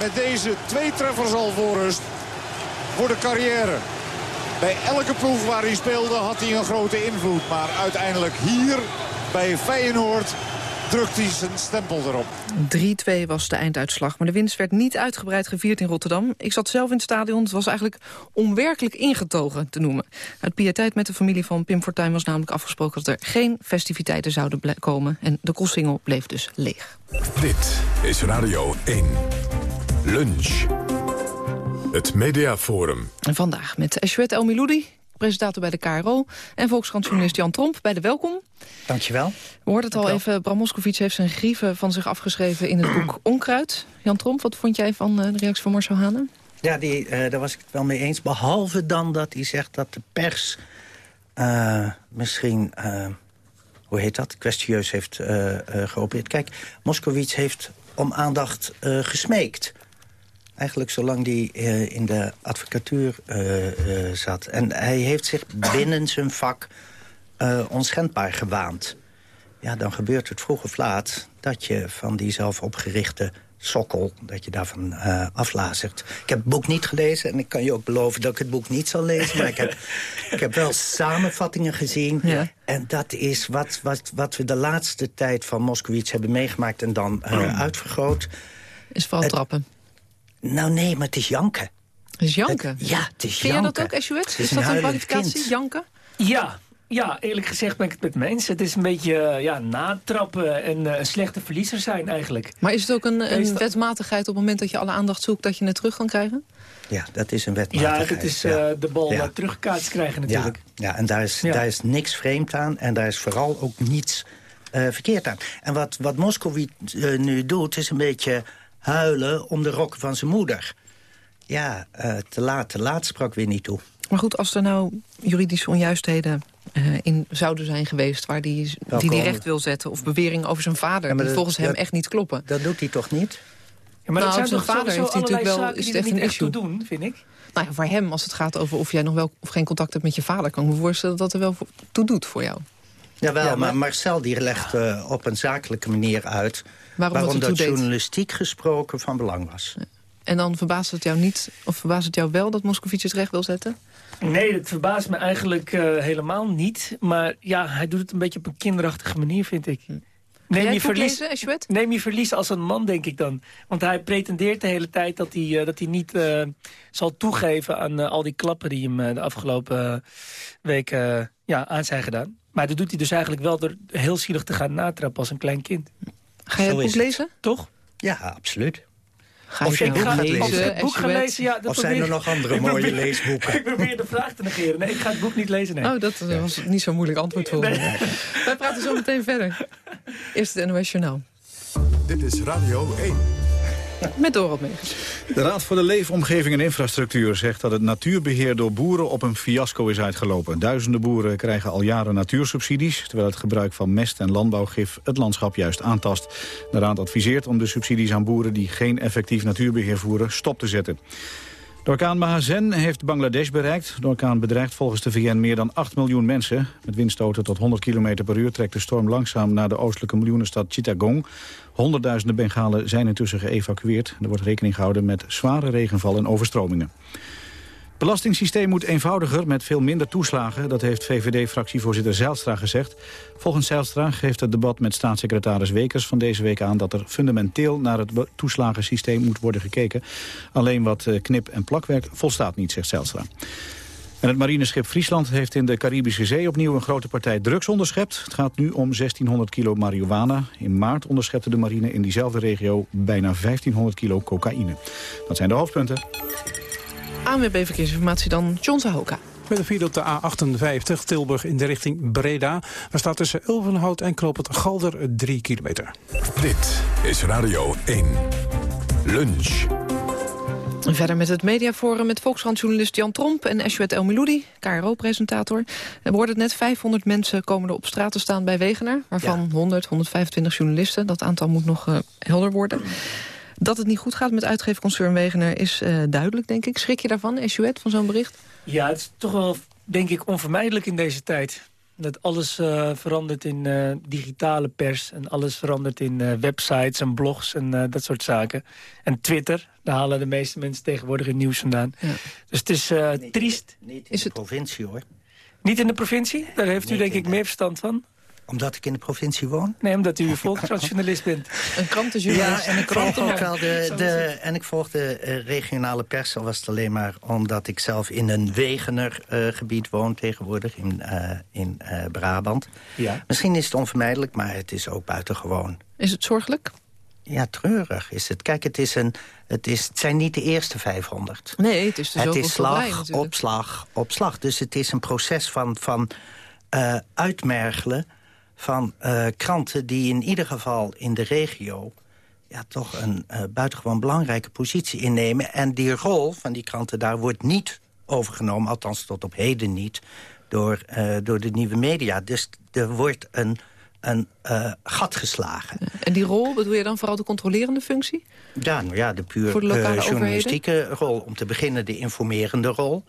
met deze twee treffers al voor rust voor de carrière. Bij elke ploeg waar hij speelde had hij een grote invloed. Maar uiteindelijk hier bij Feyenoord drukt hij zijn stempel erop. 3-2 was de einduitslag, maar de winst werd niet uitgebreid gevierd in Rotterdam. Ik zat zelf in het stadion, het was eigenlijk onwerkelijk ingetogen te noemen. Uit pietijd met de familie van Pim Fortuyn was namelijk afgesproken... dat er geen festiviteiten zouden komen en de Koolsingel bleef dus leeg. Dit is Radio 1. Lunch. Het Mediaforum. En vandaag met Ashwet El Miloudi, presentator bij de KRO... en Volkskrantjournalist Jan Tromp bij de Welkom. Dankjewel. We hoorden het al even, Bram Moskowitz heeft zijn grieven van zich afgeschreven... in het boek Onkruid. Jan Tromp, wat vond jij van eh, de reactie van Marcel Hanen? Ja, die, uh, daar was ik het wel mee eens. Behalve dan dat hij zegt dat de pers uh, misschien... hoe heet dat? Kwestieus heeft geopereerd. Kijk, Moskowitz heeft om aandacht gesmeekt eigenlijk zolang hij uh, in de advocatuur uh, uh, zat. En hij heeft zich binnen zijn vak onschendbaar gewaand. Ja, dan gebeurt het vroeg of laat dat je van die zelfopgerichte sokkel, dat je daarvan uh, aflazert. Ik heb het boek niet gelezen en ik kan je ook beloven dat ik het boek niet zal lezen. Maar ik heb, ik heb wel samenvattingen gezien. Ja. En dat is wat, wat, wat we de laatste tijd van Moskowitz hebben meegemaakt en dan uh, uitvergroot. Is vooral trappen. Nou nee, maar het is janken. Het is janken? Het, ja, het is Vind janken. je dat ook, Eschuet? Is, dat een kwalificatie, janken? Ja, ja, eerlijk gezegd ben ik het met mensen. Het is een beetje ja, natrappen en uh, een slechte verliezer zijn eigenlijk. Maar is het ook een, een wetmatigheid op het moment dat je alle aandacht zoekt... dat je het terug kan krijgen? Ja, dat is een wetmatigheid. Ja, het is uh, de bal ja. teruggekaatst krijgen natuurlijk. Ja, ja en daar is, daar is niks vreemd aan. En daar is vooral ook niets uh, verkeerd aan. En wat, wat Moskowitz nu doet, is een beetje huilen om de rokken van zijn moeder. Ja, te laat, te laat sprak weer niet toe. Maar goed, als er nou juridische onjuistheden uh, in zouden zijn geweest... waar die, die, die recht wil zetten, of beweringen over zijn vader... Ja, die dat, volgens hem dat, echt niet kloppen. Dat doet hij toch niet? Ja, maar nou, dat zijn zijn vader heeft hij natuurlijk wel is het echt een issue. doen, vind ik. Nou ja, voor hem, als het gaat over of jij nog wel of geen contact hebt met je vader... kan ik me voorstellen dat dat er wel toe doet voor jou. Jawel, ja, maar, maar Marcel die legt uh, op een zakelijke manier uit... waarom, waarom dat, dat journalistiek gesproken van belang was. En dan verbaast het jou niet, of verbaast het jou wel dat Moscovici het recht wil zetten? Nee, dat verbaast me eigenlijk uh, helemaal niet. Maar ja, hij doet het een beetje op een kinderachtige manier, vind ik. Neem je, verlies, lezen, neem je verlies als een man, denk ik dan. Want hij pretendeert de hele tijd dat hij, uh, dat hij niet uh, zal toegeven... aan al die klappen die hem de afgelopen weken ja, aan zijn gedaan. Maar dat doet hij dus eigenlijk wel door heel zielig te gaan natrappen als een klein kind. Ga je het boek lezen? Toch? Ja, absoluut. Ga je ik ga lezen, het boek gaan lezen. Ja, of zijn er nog andere mooie probeer, leesboeken? ik probeer de vraag te negeren. Nee, ik ga het boek niet lezen. Nee. Oh, dat was niet zo'n moeilijk antwoord voor nee. me. Wij praten zo meteen verder. Eerst het NOS Journaal. Dit is Radio 1. Met Dorot. De Raad voor de Leefomgeving en Infrastructuur zegt dat het natuurbeheer door boeren op een fiasco is uitgelopen. Duizenden boeren krijgen al jaren natuursubsidies, terwijl het gebruik van mest en landbouwgif het landschap juist aantast. De Raad adviseert om de subsidies aan boeren die geen effectief natuurbeheer voeren stop te zetten. De orkaan Mahazen heeft Bangladesh bereikt. De orkaan bedreigt volgens de VN meer dan 8 miljoen mensen. Met windstoten tot 100 km per uur trekt de storm langzaam naar de oostelijke miljoenenstad Chittagong. Honderdduizenden Bengalen zijn intussen geëvacueerd. Er wordt rekening gehouden met zware regenval en overstromingen. Belastingssysteem moet eenvoudiger met veel minder toeslagen. Dat heeft VVD-fractievoorzitter Zijlstra gezegd. Volgens Zijlstra geeft het debat met staatssecretaris Wekers van deze week aan... dat er fundamenteel naar het toeslagensysteem moet worden gekeken. Alleen wat knip- en plakwerk volstaat niet, zegt Zijlstra. En het marineschip Friesland heeft in de Caribische Zee opnieuw een grote partij drugs onderschept. Het gaat nu om 1600 kilo marihuana. In maart onderschepte de marine in diezelfde regio bijna 1500 kilo cocaïne. Dat zijn de hoofdpunten. ANWB Verkeersinformatie dan, John Zahoka. Met een file op de A58 Tilburg in de richting Breda. Daar staat tussen Ulvenhout en Knoop het Galder 3 kilometer. Dit is Radio 1. Lunch. Verder met het mediaforum met Volkskrant-journalist Jan Tromp en Eshuet El Miloudi, KRO-presentator. We hoorden het net, 500 mensen komen er op straat te staan bij Wegener. Waarvan ja. 100, 125 journalisten. Dat aantal moet nog uh, helder worden. Dat het niet goed gaat met uitgeefconcern Wegener is uh, duidelijk, denk ik. Schrik je daarvan, Eshuet, van zo'n bericht? Ja, het is toch wel, denk ik, onvermijdelijk in deze tijd. Dat alles uh, verandert in uh, digitale pers en alles verandert in uh, websites en blogs en dat soort zaken. En Twitter, daar halen de meeste mensen tegenwoordig in nieuws vandaan. Ja. Dus het is niet, triest. Niet in is de provincie, hoor. Niet in de provincie? Daar heeft niet u denk ik meer verstand van omdat ik in de provincie woon? Nee, omdat u volkskrantjournalist bent. Een krantenjournalist. Ja, en ik volg ook wel de, de, en ik volg de uh, regionale pers. Al was het alleen maar omdat ik zelf in een Wegener uh, gebied woon tegenwoordig. In, uh, in Brabant. Ja. Misschien is het onvermijdelijk, maar het is ook buitengewoon. Is het zorgelijk? Ja, treurig is het. Kijk, het, is een, het, is, het zijn niet de eerste 500. Nee, het is dus Het is slag op slag op slag. Dus het is een proces van, van uitmergelen van uh, kranten die in ieder geval in de regio... Ja, toch een uh, buitengewoon belangrijke positie innemen. En die rol van die kranten daar wordt niet overgenomen... althans tot op heden niet, door, uh, door de nieuwe media. Dus er wordt een, een gat geslagen. En die rol, bedoel je dan vooral de controlerende functie? Ja, nou ja de puur journalistieke rol. Om te beginnen de informerende rol...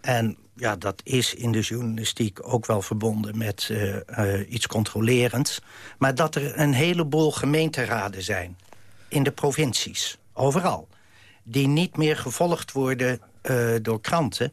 En ja, dat is in de journalistiek ook wel verbonden met uh, uh, iets controlerends. Maar dat er een heleboel gemeenteraden zijn. in de provincies, overal... die niet meer gevolgd worden uh, door kranten...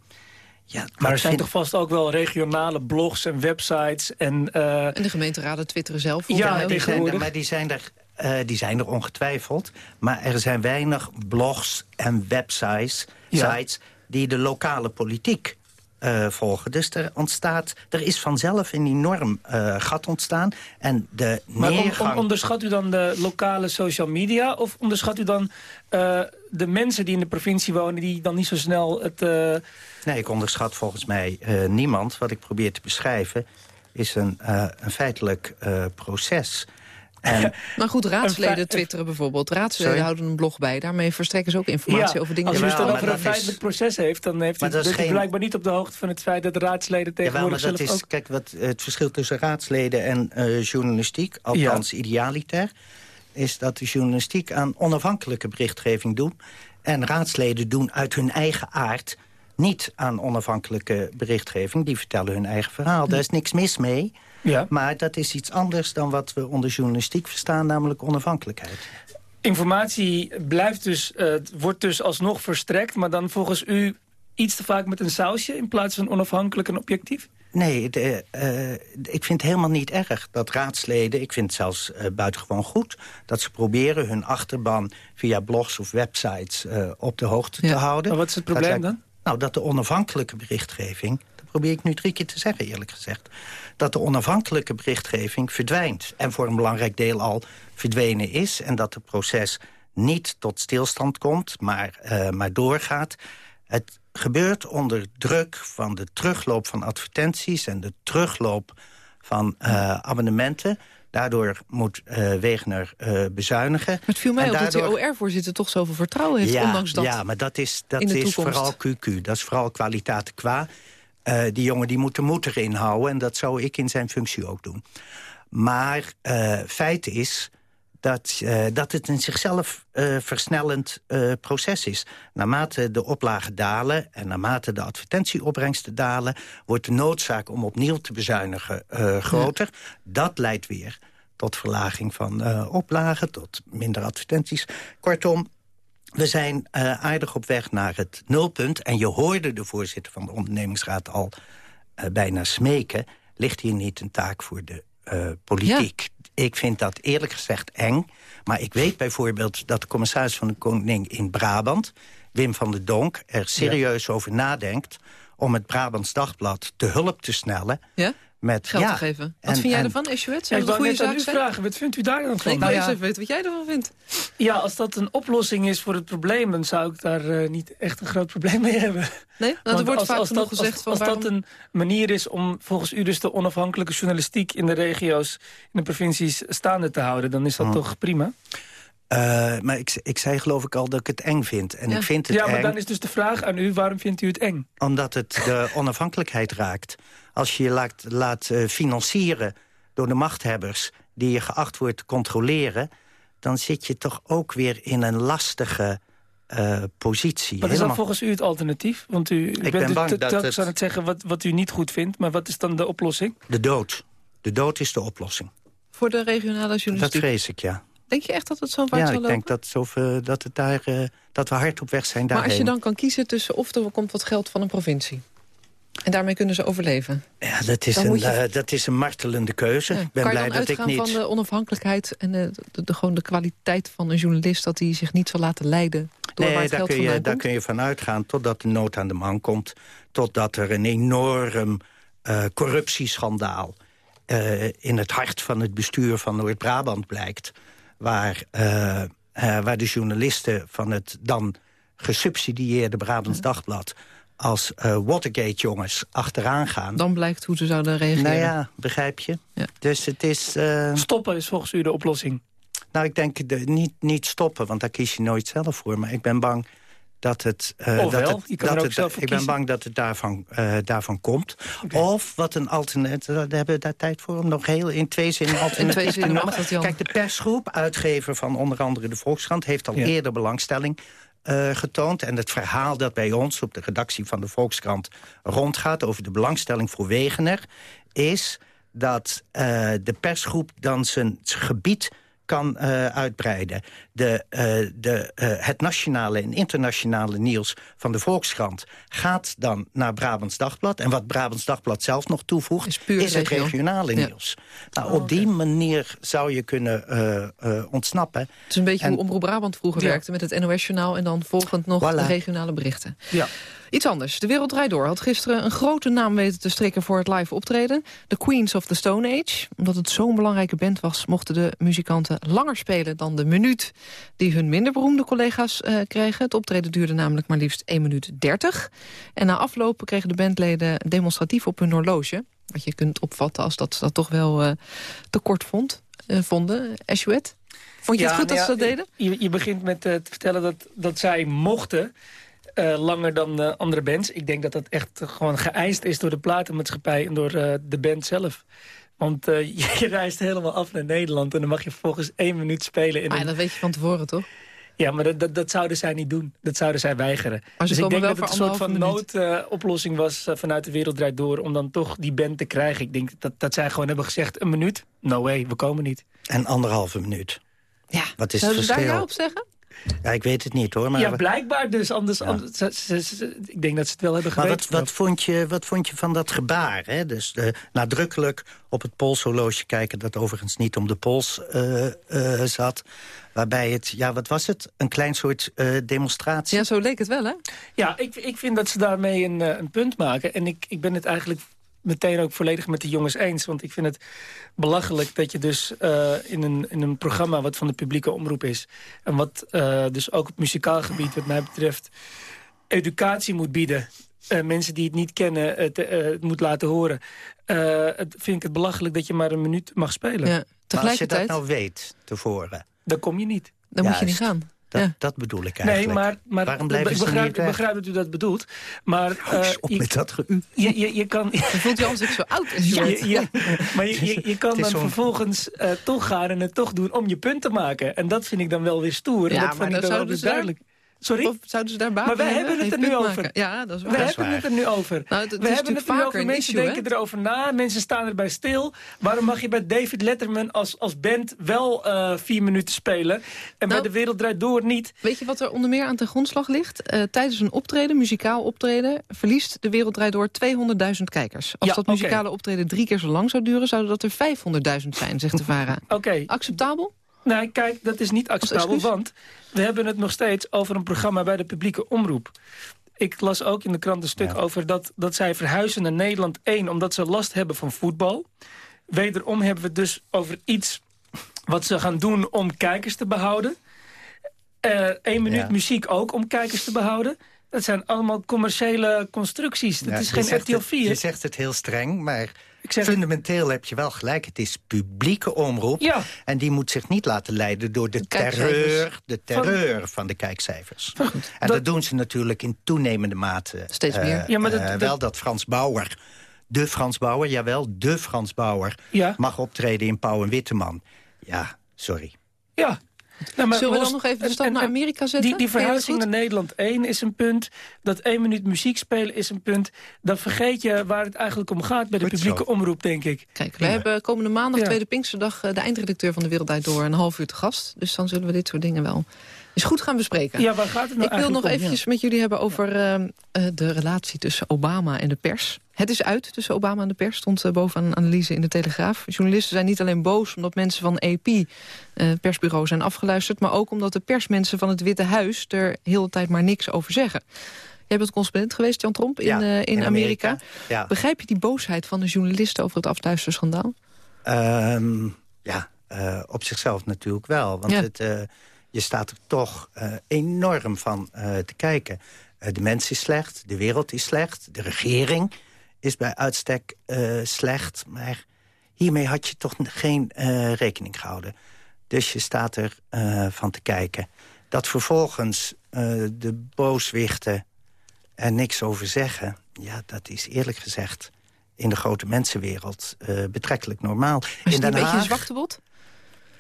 Ja, maar er zijn toch vast ook wel regionale blogs en websites. En, uh... en de gemeenteraden twitteren zelf. Ja, die zijn er, maar die zijn er, uh, die zijn er ongetwijfeld. Maar er zijn weinig blogs en websites ja. sites die de lokale politiek uh, volgen. Dus er ontstaat, er is vanzelf een enorm uh, gat ontstaan. En de maar neergang... on, onderschat u dan de lokale social media? Of onderschat u dan uh, de mensen die in de provincie wonen... die dan niet zo snel het... Nee, ik onderschat volgens mij niemand. Wat ik probeer te beschrijven is een, een feitelijk proces... En, maar goed, raadsleden twitteren bijvoorbeeld. Raadsleden Sorry? houden een blog bij. Daarmee verstrekken ze ook informatie ja, over dingen. Als u het dan over een feitelijk proces heeft... dan heeft u dus geen... blijkbaar niet op de hoogte van het feit... dat de raadsleden tegenwoordig ja, maar dat is, ook... Kijk, wat, het verschil tussen raadsleden en uh, journalistiek... althans ja. idealiter... is dat de journalistiek aan onafhankelijke berichtgeving doet... en raadsleden doen uit hun eigen aard niet aan onafhankelijke berichtgeving. Die vertellen hun eigen verhaal. Daar is niks mis mee... Ja. Maar dat is iets anders dan wat we onder journalistiek verstaan, namelijk onafhankelijkheid. Informatie blijft dus, uh, wordt dus alsnog verstrekt, maar dan volgens u iets te vaak met een sausje in plaats van onafhankelijk en objectief? Nee, de, uh, ik vind het helemaal niet erg dat raadsleden... ik vind het zelfs uh, buitengewoon goed... dat ze proberen hun achterban via blogs of websites uh, op de hoogte ja. te houden. Maar wat is het probleem dan? Nou, dat de onafhankelijke berichtgeving... probeer ik nu drie keer te zeggen, eerlijk gezegd dat de onafhankelijke berichtgeving verdwijnt. En voor een belangrijk deel al verdwenen is. En dat het proces niet tot stilstand komt, maar, uh, maar doorgaat. Het gebeurt onder druk van de terugloop van advertenties... en de terugloop van uh, abonnementen... Daardoor moet uh, Wegener uh, bezuinigen. Maar het viel mij en op daardoor... dat de OR-voorzitter toch zoveel vertrouwen heeft, ja, ondanks dat Ja, maar dat is, dat is toekomst. vooral QQ. Dat is vooral kwaliteit qua. Uh, die jongen die moet de moed erin houden. En dat zou ik in zijn functie ook doen. Maar uh, feit is dat, uh, dat het een zichzelf versnellend proces is. Naarmate de oplagen dalen en naarmate de advertentieopbrengsten dalen... wordt de noodzaak om opnieuw te bezuinigen groter. Ja. Dat leidt weer tot verlaging van oplagen, tot minder advertenties. Kortom, we zijn uh, aardig op weg naar het nulpunt. En je hoorde de voorzitter van de ondernemingsraad al uh, bijna smeken. Ligt hier niet een taak voor de uh, politiek? Ja. Ik vind dat eerlijk gezegd eng. Maar ik weet bijvoorbeeld dat de commissaris van de Koning in Brabant... Wim van der Donk er serieus ja. over nadenkt... om het Brabants Dagblad te hulp te snellen... Ja? Met, Geld ja, te geven. Wat en, vind jij en, ervan, Eschuet? Ja, ik wou net aan u vragen, wat vindt u daar dan van? Ik wil nou, eens even weten wat jij ervan vindt. Ja, als dat een oplossing is voor het probleem... dan zou ik daar uh, niet echt een groot probleem mee hebben. Nee? Nou, er wordt als, vaak als, dat, gezegd als, van als waarom... dat een manier is om volgens u dus de onafhankelijke journalistiek... in de regio's, in de provincies staande te houden... dan is dat hmm. toch prima? Uh, maar ik, ik zei geloof ik al dat ik het eng vind. En ja. ik vind het ja, maar eng, dan is dus de vraag aan u, waarom vindt u het eng? Omdat het de onafhankelijkheid raakt. Als je je laat, laat uh, financieren door de machthebbers... die je geacht wordt te controleren... dan zit je toch ook weer in een lastige uh, positie. Wat is dan volgens u het alternatief? Want u, u ik bent ben bang dus dat het... aan het zeggen wat, wat u niet goed vindt... maar wat is dan de oplossing? De dood. De dood is de oplossing. Voor de regionale journalistiek? Dat vrees ik, ja. Denk je echt dat het zo vaak ja, zal lopen? Ja, ik denk dat, zoveel, dat, het daar, uh, dat we hard op weg zijn daarheen. Maar als je dan kan kiezen tussen of er komt wat geld van een provincie... en daarmee kunnen ze overleven... Ja, dat is, een, je... uh, dat is een martelende keuze. Ja, ik ben blij dat ik niet... van de onafhankelijkheid en de, de, de, gewoon de kwaliteit van een journalist... dat hij zich niet zal laten leiden door nee, waar het daar geld kun je, daar komt? kun je van uitgaan totdat de nood aan de man komt. Totdat er een enorm uh, corruptieschandaal... in het hart van het bestuur van Noord-Brabant blijkt waar, uh, uh, waar de journalisten van het dan gesubsidieerde Brabants Dagblad... als uh, Watergate-jongens achteraan gaan. Dan blijkt hoe ze zouden reageren. Nou ja, begrijp je? Ja. Dus het is... Stoppen is volgens u de oplossing? Nou, ik denk de, niet, niet stoppen, want daar kies je nooit zelf voor. Maar ik ben bang dat het... Uh, of dat het, je kan dat er ook het, zelf Ik ben bang dat het daarvan, uh, daarvan komt. Okay. Of wat een alternatief... Daar hebben we daar tijd voor om nog heel in twee zinnen in twee zinnen mag dat, Jan. Kijk, de persgroep, uitgever van onder andere de Volkskrant... heeft al ja. eerder belangstelling uh, getoond. En het verhaal dat bij ons op de redactie van de Volkskrant rondgaat... over de belangstelling voor Wegener... is dat uh, de persgroep dan zijn gebied kan uh, uitbreiden. De, uh, de, uh, het nationale en internationale nieuws van de Volkskrant... gaat dan naar Brabants Dagblad. En wat Brabants Dagblad zelf nog toevoegt... is, is het regionale ja. nieuws. Nou, op die manier zou je kunnen ontsnappen. Het is een beetje en, hoe Omroep Brabant vroeger ja. werkte... met het NOS-journaal en dan volgend nog voilà. de regionale berichten. Ja. Iets anders. De Wereld Draait Door had gisteren een grote naam weten te strikken voor het live optreden. De Queens of the Stone Age. Omdat het zo'n belangrijke band was, mochten de muzikanten langer spelen dan de minuut die hun minder beroemde collega's uh, kregen. Het optreden duurde namelijk maar liefst 1 minuut 30. En na afloop kregen de bandleden demonstratief op hun horloge. Wat je kunt opvatten als dat ze dat toch wel uh, te kort vond, uh, vonden. Eshuet? Vond je ja, het goed dat ja, ze dat deden? Je, je begint met te vertellen dat, dat zij mochten... Uh, langer dan uh, andere bands. Ik denk dat dat echt gewoon geëist is door de platenmaatschappij en door de band zelf. Want je, je, reist helemaal af naar Nederland en dan mag je vervolgens één minuut spelen. In ah, een... dat weet je van tevoren, toch? Ja, maar dat, dat, dat, zouden zij niet doen. Dat zouden zij weigeren. Maar dus ik denk dat het een soort van noodoplossing was vanuit de wereld draait door... om dan toch die band te krijgen. Ik denk dat, dat zij gewoon hebben gezegd, een minuut? No way, we komen niet. En anderhalve minuut. Ja, Wat is zouden het daar verschil? ja op zeggen? Ja, ik weet het niet hoor. Maar ja, blijkbaar dus. Anders, ja. anders ze, ze, ze, ik denk dat ze het wel hebben maar geweten. Wat, wat, vond je, wat vond je van dat gebaar? Hè? Dus uh, nadrukkelijk op het polshorloge kijken... dat overigens niet om de pols uh, uh, zat. Waarbij het, ja, wat was het? Een klein soort demonstratie? Ja, zo leek het wel, hè? Ja, ik, ik vind dat ze daarmee een, een punt maken. En ik, ik ben het eigenlijk meteen ook volledig met de jongens eens. Want ik vind het belachelijk dat je dus uh, in, een, in een programma... wat van de publieke omroep is... en wat uh, dus ook op muzikaal gebied wat mij betreft... educatie moet bieden... Uh, mensen die het niet kennen het, het moet laten horen... het, vind ik het belachelijk dat je maar een minuut mag spelen. Ja, tegelijkertijd... als je dat nou weet tevoren... Dan kom je niet. Dan Juist. moet je niet gaan. Dat, ja. dat bedoel ik eigenlijk. Nee, maar, maar Waarom blijven ik, ze begrijp, niet ik begrijp dat u dat bedoelt. Maar uh, op je, met dat ge je, je, je kan... Voelt je ik zo oud is. Ja, ja, maar je, je, je kan dan vervolgens uh, toch gaan en het toch doen om je punt te maken. En dat vind ik dan wel weer stoer. Ja, en dat maar vind ik dan wel weer duidelijk. Sorry? Of zouden ze daar baat Maar wij bij hebben het er nu over. Ja, dat is waar. We dat hebben waar. het er nu over. Nou, het, het we hebben het er nu over. Mensen issue, denken erover na. Mensen staan erbij stil. Waarom mag je bij David Letterman als, als band wel uh, vier minuten spelen... en nou, bij De Wereld Draait Door niet? Weet je wat er onder meer aan ten grondslag ligt? Uh, tijdens een optreden, muzikaal optreden... verliest De Wereld Draait Door 200.000 kijkers. Als ja, dat muzikale okay. optreden drie keer zo lang zou duren... zouden dat er 500.000 zijn, zegt de VARA. Oké. Okay. Acceptabel? Nee, kijk, dat is niet acceptabel, want we hebben het nog steeds over een programma bij de publieke omroep. Ik las ook in de krant een stuk ja. over dat, dat zij verhuizen naar Nederland 1... omdat ze last hebben van voetbal. Wederom hebben we het dus over iets wat ze gaan doen om kijkers te behouden. Eén uh, minuut ja. muziek ook om kijkers te behouden. Dat zijn allemaal commerciële constructies. Dat ja, is geen RTL 4. Het, je zegt het heel streng, maar fundamenteel heb je wel gelijk. Het is publieke omroep. Ja. En die moet zich niet laten leiden door de, de terreur, de terreur van, van de kijkcijfers. Van, en dat, dat, doen ze natuurlijk in toenemende mate. Steeds meer. Uh, ja, maar dat, uh, wel dat Frans Bauer, de Frans Bauer, jawel, de Frans Bauer... Ja. mag optreden in Pauw en Witteman. Ja, sorry. Ja, nou, maar Zullen we dan nog even de stap naar Amerika zetten? Die, die verhuizing naar Nederland 1 is een punt. Dat één minuut muziek spelen is een punt. Dan vergeet je waar het eigenlijk om gaat bij de Goed publieke zo. omroep, denk ik. Kijk, we ja. hebben komende maandag, ja. tweede Pinksterdag... de eindredacteur van De Wereld Door een half uur te gast. Dus dan zullen we dit soort dingen wel eens goed gaan bespreken. Ja, waar gaat het nou Ik wil nog om, eventjes ja. met jullie hebben over uh, uh, de relatie tussen Obama en de pers. Het is uit tussen Obama en de pers, stond uh, bovenaan een analyse in de Telegraaf. Journalisten zijn niet alleen boos omdat mensen van AP, uh, persbureau, zijn afgeluisterd... maar ook omdat de persmensen van het Witte Huis er heel de tijd maar niks over zeggen. Jij bent correspondent geweest, Jan Tromp, in, ja, in, in Amerika. Amerika. Ja. Begrijp je die boosheid van de journalisten over het afluisterschandaal? Um, ja, uh, op zichzelf natuurlijk wel. Want ja. het, uh, je staat er toch uh, enorm van te kijken. de mens is slecht, de wereld is slecht, de regering is bij uitstek slecht. Maar hiermee had je toch geen rekening gehouden. Dus je staat er van te kijken. Dat vervolgens de booswichten er niks over zeggen... ja, dat is eerlijk gezegd in de grote mensenwereld betrekkelijk normaal. Is in Den een beetje een?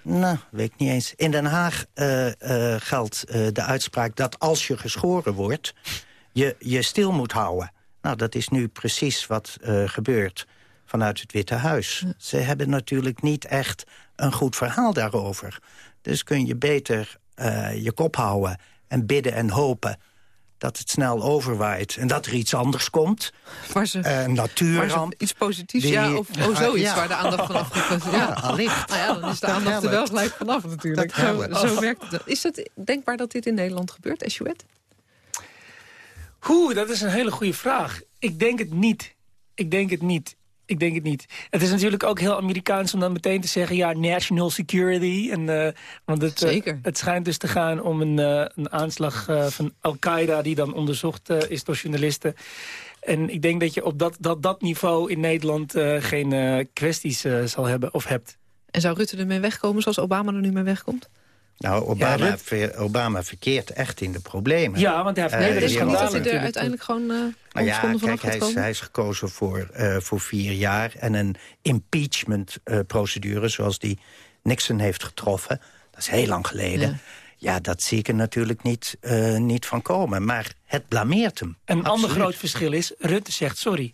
Nou, weet ik niet eens. In Den Haag uh, uh, geldt de uitspraak dat als je geschoren wordt... je je stil moet houden. Nou, dat is nu precies wat gebeurt. vanuit het Witte Huis. Ze hebben natuurlijk niet echt een goed verhaal daarover. Dus kun je beter eh, je kop houden en bidden en hopen dat het snel overwaait en dat er iets anders komt. Waar ze, een natuurramp. iets positiefs, Die- ja, of oh, zoiets Ja. waar de aandacht vanaf gaat. Ja, allicht. Nou ja, dan is de Dat aandacht er wel gelijk vanaf natuurlijk. Dat Zo, helpt. zo werkt het. Is het denkbaar dat dit in Nederland gebeurt, Eschuet? Oeh, dat is een hele goede vraag. Ik denk het niet. Ik denk het niet. Ik denk het niet. Het is natuurlijk ook heel Amerikaans om dan meteen te zeggen... ja, national security. En, eh, want het, eh, Zeker. het schijnt dus te gaan om een, eh, een aanslag van Al-Qaeda... die dan onderzocht is door journalisten. En ik denk dat je op dat, dat, dat niveau in Nederland... geen kwesties zal hebben of hebt. En zou Rutte ermee wegkomen zoals Obama er nu mee wegkomt? Nou, Obama, Ja, Rut- ver- Obama verkeert echt in de problemen. Ja, want hij heeft over- dat hij er natuurlijk. uiteindelijk gewoon eh Nou ja, kijk, hij is, hij is gekozen voor, eh, voor vier jaar. En een impeachment-procedure, zoals die Nixon heeft getroffen... dat is heel lang geleden. Ja. Ja, dat zie ik er natuurlijk niet, eh, niet van komen. Maar het blameert hem. Een ander groot verschil is, Rutte zegt sorry.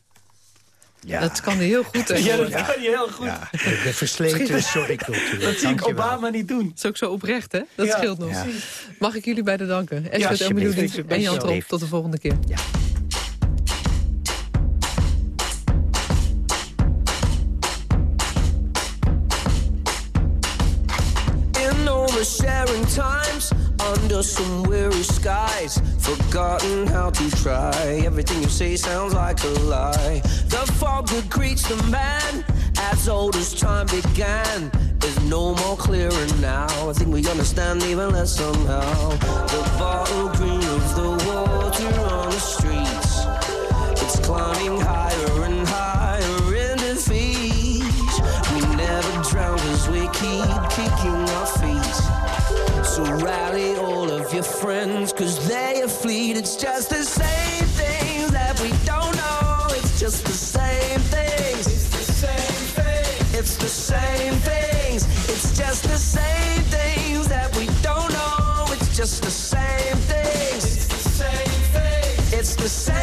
Ja. Dat kan hij heel goed. Ja, dat kan je heel goed. Ja, de de versleten sorry-cultuur. Dat zie ik. Obama niet doen. Dat is ook zo oprecht, hè? Dat Ja. scheelt nog. Ja. Mag ik jullie beiden danken? Alsjeblieft. Elmiloudi en Jan. Alsjeblieft. Tot de volgende keer. Under some weary skies, forgotten how to try. Everything you say sounds like a lie. The fog that greets the man, as old as time began, is no more clearer now. I think we understand even less somehow. The bottle green of the water on the streets, it's climbing higher higher your friends, cause they are fleet. It's just the same things that we don't know. It's just the same things. It's the same things. It's the same things. It's just the same things that we don't know. It's just the same things. It's the same things. It's the same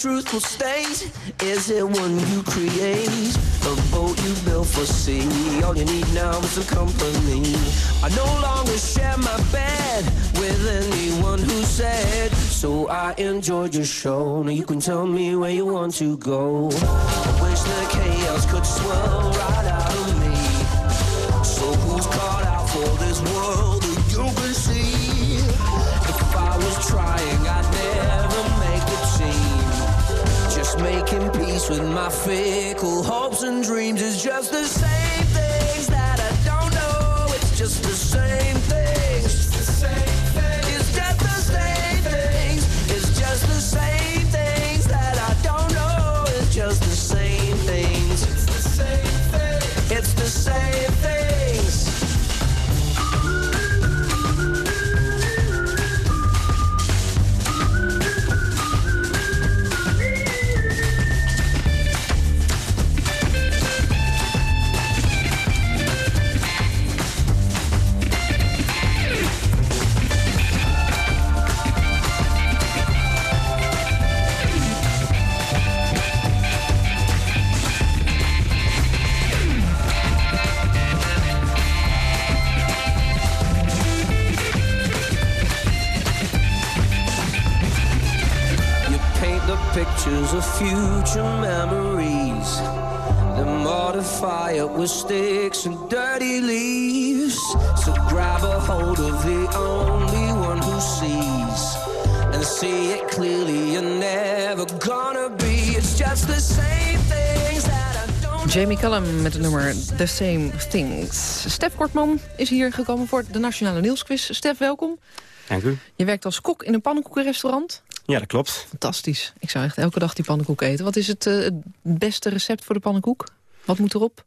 truthful state? Is it one you create? A boat you built for sea? All you need now is some company. I no longer share my bed with anyone who said. So I enjoyed your show. Now you can tell me where you want to go. I wish the chaos could swirl right out with my fickle hopes and dreams is just the same things future memories. Then modify it with sticks and dirty leaves. So grab a hold of the only one who sees. And see it clearly, you're never gonna be. It's just the same things that I don't Jamie Cullum met het nummer The Same Things. Stef Kortman is hier gekomen voor de Nationale Nieuwsquiz. Stef, welkom. Dank u. Je werkt als kok in een pannenkoekenrestaurant. Ja, dat klopt. Fantastisch. Ik zou echt elke dag die pannenkoek eten. Wat is het, eh, het beste recept voor de pannenkoek? Wat moet erop?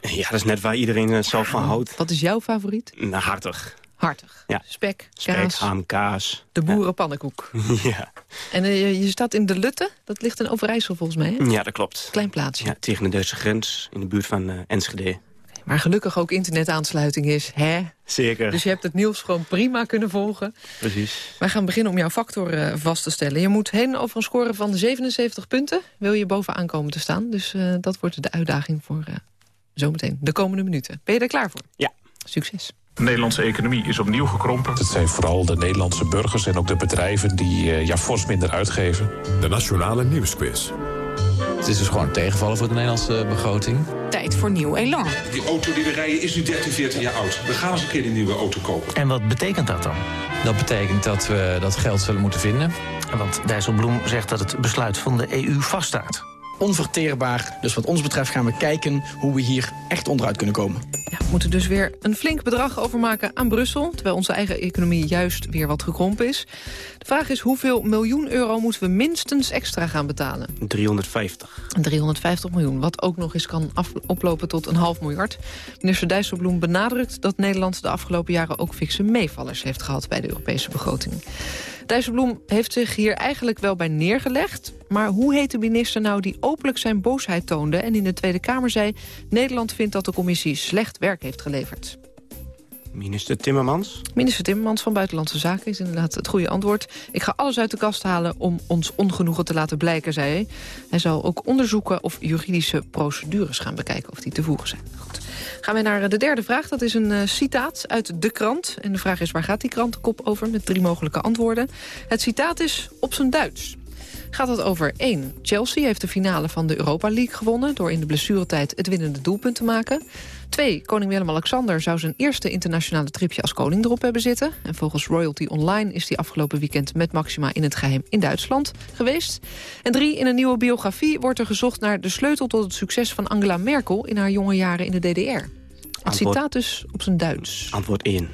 Ja, dat is net waar iedereen het zelf van houdt. Wat is jouw favoriet? Nou, hartig. Hartig. Ja. Spek, Spek, kaas. ham, kaas. De boerenpannenkoek. ja. En eh, je- staat in de Lutte. Dat ligt in Overijssel volgens mij, hè? ja, dat klopt. Klein plaatsje. Ja, tegen de Duitse grens, in de buurt van eh, Enschede. Waar gelukkig ook internetaansluiting is, hè? Zeker. Dus je hebt het nieuws gewoon prima kunnen volgen. Precies. Wij gaan beginnen om jouw factor eh, vast te stellen. Je moet heen over een score van 77 punten. Wil je bovenaan komen te staan. Dus eh, dat wordt de uitdaging voor eh, zometeen de komende minuten. Ben je er klaar voor? Ja. Succes. De Nederlandse economie is opnieuw gekrompen. Het zijn vooral de Nederlandse burgers en ook de bedrijven die uh, ja, fors minder uitgeven. De Nationale Nieuwsquiz. Het is dus gewoon een tegenvallen voor de Nederlandse begroting. Tijd voor nieuw elan. Die auto die we rijden is nu 13, 14 jaar oud. We gaan eens een keer een nieuwe auto kopen. En wat betekent dat dan? Dat betekent dat we dat geld zullen moeten vinden. Want Dijsselbloem zegt dat het besluit van de EU vaststaat onverteerbaar. Dus wat ons betreft gaan we kijken hoe we hier echt onderuit kunnen komen. Ja, we moeten dus weer een flink bedrag overmaken aan Brussel... terwijl onze eigen economie juist weer wat gekrompen is. De vraag is hoeveel miljoen euro moeten we minstens extra gaan betalen? 350. 350 miljoen, wat ook nog eens kan oplopen tot een half miljard. Minister Dijsselbloem benadrukt dat Nederland de afgelopen jaren... ook fikse meevallers heeft gehad bij de Europese begroting. Dijsselbloem heeft zich hier eigenlijk wel bij neergelegd. Maar hoe heet de minister nou die openlijk zijn boosheid toonde... en in de Tweede Kamer zei... Nederland vindt dat de commissie slecht werk heeft geleverd? Minister Timmermans? Minister Timmermans van Buitenlandse Zaken is inderdaad het goede antwoord. Ik ga alles uit de kast halen om ons ongenoegen te laten blijken, zei hij. Hij zal ook onderzoeken of juridische procedures gaan bekijken of die te voegen zijn. Goed. Gaan we naar de derde vraag. Dat is een uh, citaat uit de krant. En de vraag is, waar gaat die krantenkop over? Met drie mogelijke antwoorden. Het citaat is op zijn Duits gaat het over 1. Chelsea heeft de finale van de Europa League gewonnen... door in de blessuretijd het winnende doelpunt te maken. 2. Koning Willem-Alexander zou zijn eerste internationale tripje als koning erop hebben zitten. En volgens Royalty Online is hij afgelopen weekend met Maxima in het geheim in Duitsland geweest. En 3. In een nieuwe biografie wordt er gezocht naar de sleutel tot het succes van Angela Merkel... in haar jonge jaren in de DDR. Het citaat dus op zijn Duits. Antwoord 1.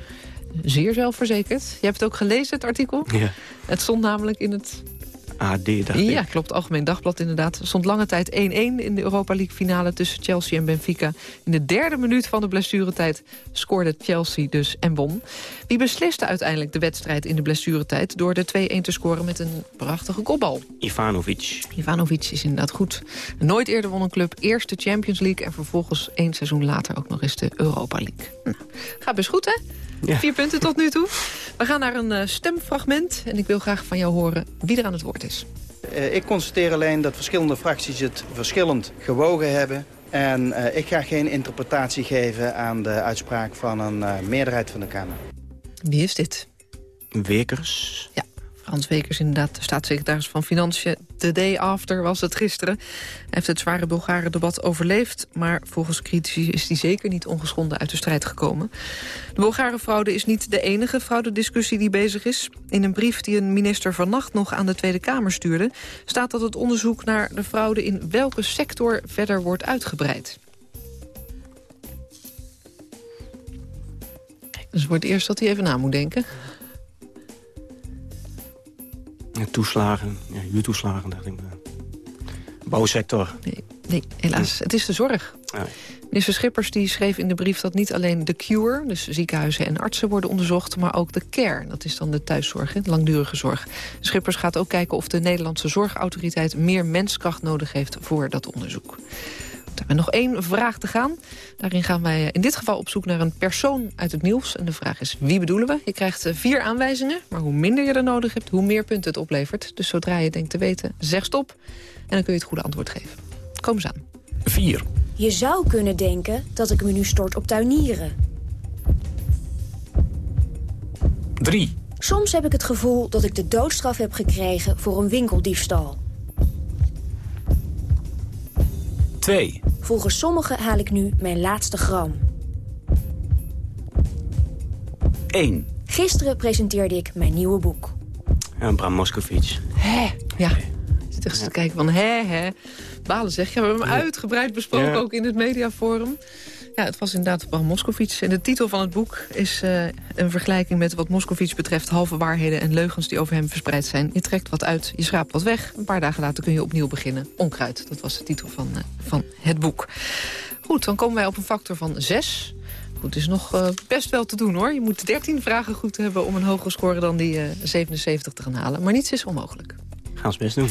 Zeer zelfverzekerd. Je hebt het ook gelezen, het artikel? Ja. Het stond namelijk in het AD, dacht Ja, klopt. Algemeen Dagblad inderdaad. Er stond lange tijd 1-1 in de Europa League finale tussen Chelsea en Benfica. In de derde minuut van de blessuretijd scoorde Chelsea dus en won. Wie besliste uiteindelijk de wedstrijd in de blessuretijd... door de 2-1 te scoren met een prachtige kopbal? Ivanovic. Ivanovic is inderdaad goed. Nooit eerder won een club eerst de Champions League... en vervolgens één seizoen later ook nog eens de Europa League. Nou, gaat best goed, hè? Ja. Vier punten tot nu toe. We gaan naar een uh, stemfragment en ik wil graag van jou horen wie er aan het woord is. Uh, ik constateer alleen dat verschillende fracties het verschillend gewogen hebben. En uh, ik ga geen interpretatie geven aan de uitspraak van een meerderheid van de Kamer. Wie is dit? Wekers. Ja, Frans Wekers, inderdaad, de staatssecretaris van Financiën. The day after was het gisteren. Hij heeft het zware Bulgaren-debat overleefd... maar volgens critici is hij zeker niet ongeschonden uit de strijd gekomen. De Bulgaren-fraude is niet de enige fraudediscussie die bezig is. In een brief die een minister vannacht nog aan de Tweede Kamer stuurde... staat dat het onderzoek naar de fraude in welke sector verder wordt uitgebreid. Dus het wordt eerst dat hij even na moet denken. Ja, toeslagen, ja, huurtoeslagen, dacht ik. Bouwsector. Nee, nee helaas. Het is de zorg. Ah, Minister Schippers die schreef in de brief dat niet alleen de cure... dus ziekenhuizen en artsen worden onderzocht... maar ook de care, dat is dan de thuiszorg, de langdurige zorg. Schippers gaat ook kijken of de Nederlandse zorgautoriteit... meer menskracht nodig heeft voor dat onderzoek. We hebben nog één vraag te gaan. Daarin gaan wij in dit geval op zoek naar een persoon uit het nieuws. En de vraag is, wie bedoelen we? Je krijgt vier aanwijzingen, maar hoe minder je er nodig hebt... hoe meer punten het oplevert. Dus zodra je denkt te weten, zeg stop. En dan kun je het goede antwoord geven. Kom eens aan. 4. Je zou kunnen denken dat ik me nu stort op tuinieren. 3. Soms heb ik het gevoel dat ik de doodstraf heb gekregen voor een winkeldiefstal. 2. Volgens sommigen haal ik nu mijn laatste gram. 1. Gisteren presenteerde ik mijn nieuwe boek. En Bram Moskovic. Hè? Ja. Ik zit echt te kijken van hè, hè. Balen zeg. Ja, we hebben hem uitgebreid besproken, Ja. ook in het mediaforum. Ja, het was inderdaad Bram Moskovic. En de titel van het boek is eh, een vergelijking met wat Moskovic betreft... halve waarheden en leugens die over hem verspreid zijn. Je trekt wat uit, je schraapt wat weg. Een paar dagen later kun je opnieuw beginnen. Onkruid, dat was de titel van, eh, van het boek. Goed, dan komen wij op een factor van 6. Goed, is nog eh, best wel te doen hoor. Je moet 13 vragen goed hebben om een hogere score dan die eh, 77 te gaan halen. Maar niets is onmogelijk. Gaan ons best doen.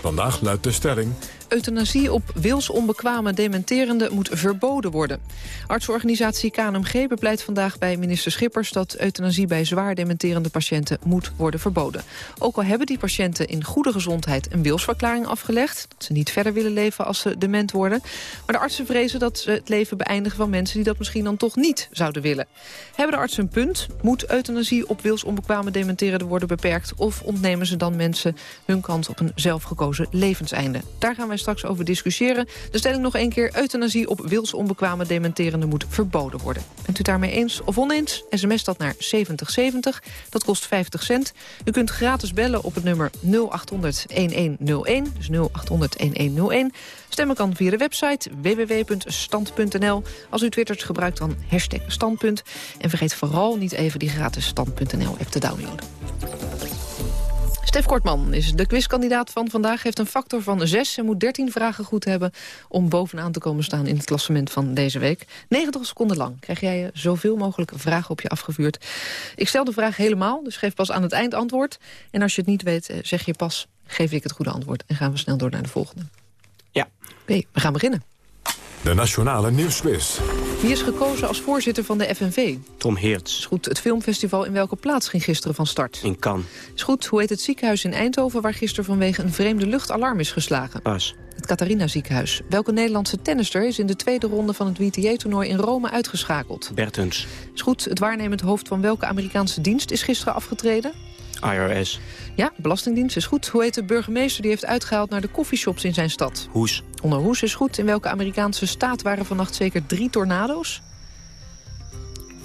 Vandaag luidt de stelling... Euthanasie op wilsonbekwame dementerende moet verboden worden. Artsorganisatie KNMG bepleit vandaag bij minister Schippers... dat euthanasie bij zwaar dementerende patiënten moet worden verboden. Ook al hebben die patiënten in goede gezondheid een wilsverklaring afgelegd... dat ze niet verder willen leven als ze dement worden. Maar de artsen vrezen dat ze het leven beëindigen van mensen... die dat misschien dan toch niet zouden willen. Hebben de artsen een punt? Moet euthanasie op wilsonbekwame dementerende worden beperkt... of ontnemen ze dan mensen hun kans op een zelfgekozen levenseinde? Daar gaan wij straks over discussiëren. De stelling nog één keer. Euthanasie op wilsonbekwame dementerende moet verboden worden. Bent u daarmee eens of oneens? SMS dat naar 7070. Dat kost 50 cent. U kunt gratis bellen op het nummer 0800-1101. Dus 0800-1101. Stemmen kan via de website www.stand.nl. Als u twittert, gebruikt dan hashtag standpunt. En vergeet vooral niet even die gratis stand.nl-app te downloaden. Stef Kortman is de quizkandidaat van vandaag. Heeft een factor van 6 en moet 13 vragen goed hebben... om bovenaan te komen staan in het klassement van deze week. 90 seconden lang krijg jij je zoveel mogelijk vragen op je afgevuurd. Ik stel de vraag helemaal, dus geef pas aan het eind antwoord. En als je het niet weet, eh, zeg je pas, geef ik het goede antwoord. En gaan we snel door naar de volgende. Ja. Oké, we gaan beginnen. De Nationale Nieuwsquiz. Wie is gekozen als voorzitter van de FNV? Tom Heerts. Is goed. Het filmfestival in welke plaats ging gisteren van start? In Cannes. Is goed. Hoe heet het ziekenhuis in Eindhoven... waar gisteren vanwege een vreemde luchtalarm is geslagen? Pas. Het Catharina ziekenhuis. Welke Nederlandse tennister is in de tweede ronde van het WTA-toernooi in Rome uitgeschakeld? Bertens. Is goed. Het waarnemend hoofd van welke Amerikaanse dienst is gisteren afgetreden? IRS. Ja, Belastingdienst is goed. Hoe heet de burgemeester die heeft uitgehaald naar de koffieshops in zijn stad? Hoes. Onder Hoes is goed. In welke Amerikaanse staat waren vannacht zeker drie tornado's?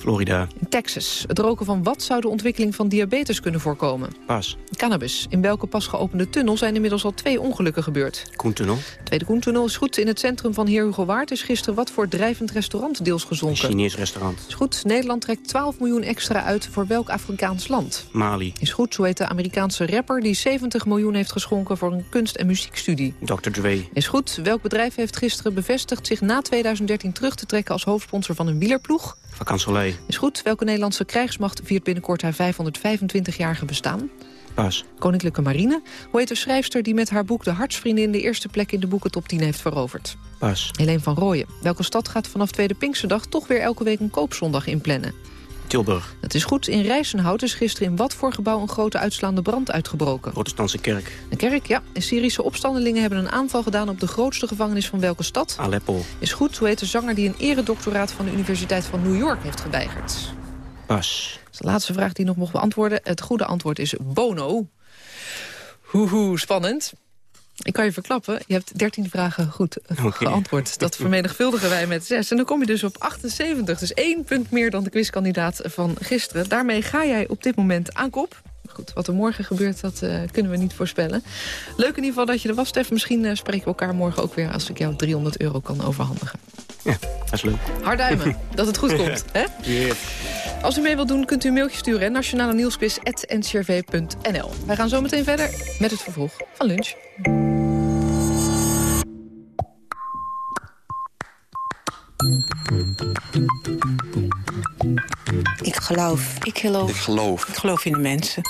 Florida. In Texas. Het roken van wat zou de ontwikkeling van diabetes kunnen voorkomen? Pas. Cannabis. In welke pas geopende tunnel zijn inmiddels al twee ongelukken gebeurd? Koentunnel. Tweede Koentunnel is goed. In het centrum van Heer Hugo Waard is gisteren wat voor drijvend restaurant deels gezonken? Chinees restaurant. Is goed. Nederland trekt 12 miljoen extra uit voor welk Afrikaans land? Mali. Is goed. Zo heet de Amerikaanse rapper die 70 miljoen heeft geschonken voor een kunst- en muziekstudie. Dr. Dre. Is goed. Welk bedrijf heeft gisteren bevestigd zich na 2013 terug te trekken als hoofdsponsor van een wielerploeg? Vakansoleil. Is goed. Welke Nederlandse krijgsmacht viert binnenkort haar 525-jarige bestaan? Pas. Koninklijke Marine. Hoe heet de schrijfster die met haar boek De Hartsvriendin... de eerste plek in de boekentop 10 heeft veroverd? Pas. Helene van Rooyen. Welke stad gaat vanaf Tweede Pinksterdag... toch weer elke week een koopzondag inplannen? Tilburg. Dat is goed. In Rijsenhout is gisteren in wat voor gebouw... een grote uitslaande brand uitgebroken? Protestantse kerk. Een kerk, ja. En Syrische opstandelingen hebben een aanval gedaan... op de grootste gevangenis van welke stad? Aleppo. Is goed. Hoe heet de zanger die een eredoctoraat... van de Universiteit van New York heeft geweigerd? Pas. De laatste vraag die nog mocht beantwoorden. Het goede antwoord is Bono. Hoehoe, spannend. Ik kan je verklappen, je hebt 13 vragen goed okay. geantwoord. Dat vermenigvuldigen wij met 6. En dan kom je dus op 78. Dus één punt meer dan de quizkandidaat van gisteren. Daarmee ga jij op dit moment aan kop. Goed, wat er morgen gebeurt, dat uh, kunnen we niet voorspellen. Leuk in ieder geval dat je er was, Stef. Misschien uh, spreken we elkaar morgen ook weer... als ik jou 300 euro kan overhandigen. Ja, dat is leuk. Hard duimen, dat het goed komt. Hè? Yeah. Als u mee wilt doen, kunt u een mailtje sturen... nationale nieuwsquiz.ncrv.nl. Wij gaan zo meteen verder met het vervolg van lunch. Ik geloof. Ik geloof. Ik geloof. Ik geloof in de mensen.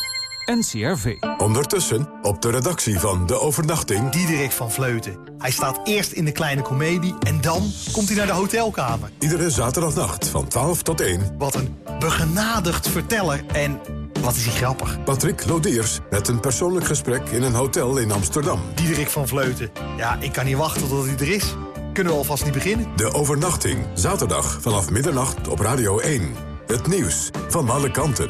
NCRV. Ondertussen op de redactie van De Overnachting... Diederik van Vleuten. Hij staat eerst in de kleine komedie en dan komt hij naar de hotelkamer. Iedere zaterdagnacht van 12 tot 1. Wat een begenadigd verteller en wat is hij grappig. Patrick Lodiers met een persoonlijk gesprek in een hotel in Amsterdam. Diederik van Vleuten. Ja, ik kan niet wachten tot hij er is. Kunnen we alvast niet beginnen? De Overnachting. Zaterdag vanaf middernacht op Radio 1. Het nieuws van alle kanten.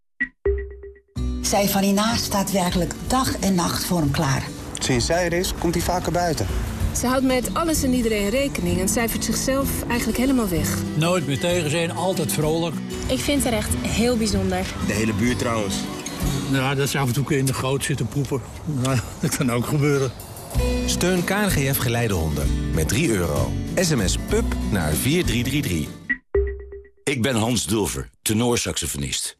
Zij van staat werkelijk dag en nacht voor hem klaar. Sinds zij er is, komt hij vaker buiten. Ze houdt met alles en iedereen rekening en cijfert zichzelf eigenlijk helemaal weg. Nooit meer tegen zijn, altijd vrolijk. Ik vind haar echt heel bijzonder. De hele buurt trouwens. Ja, dat ze af en toe in de goot zitten poepen. Nou, dat kan ook gebeuren. Steun KNGF Geleidehonden met 3 euro. SMS PUB naar 4333. Ik ben Hans Dulver, tenorsaxofonist.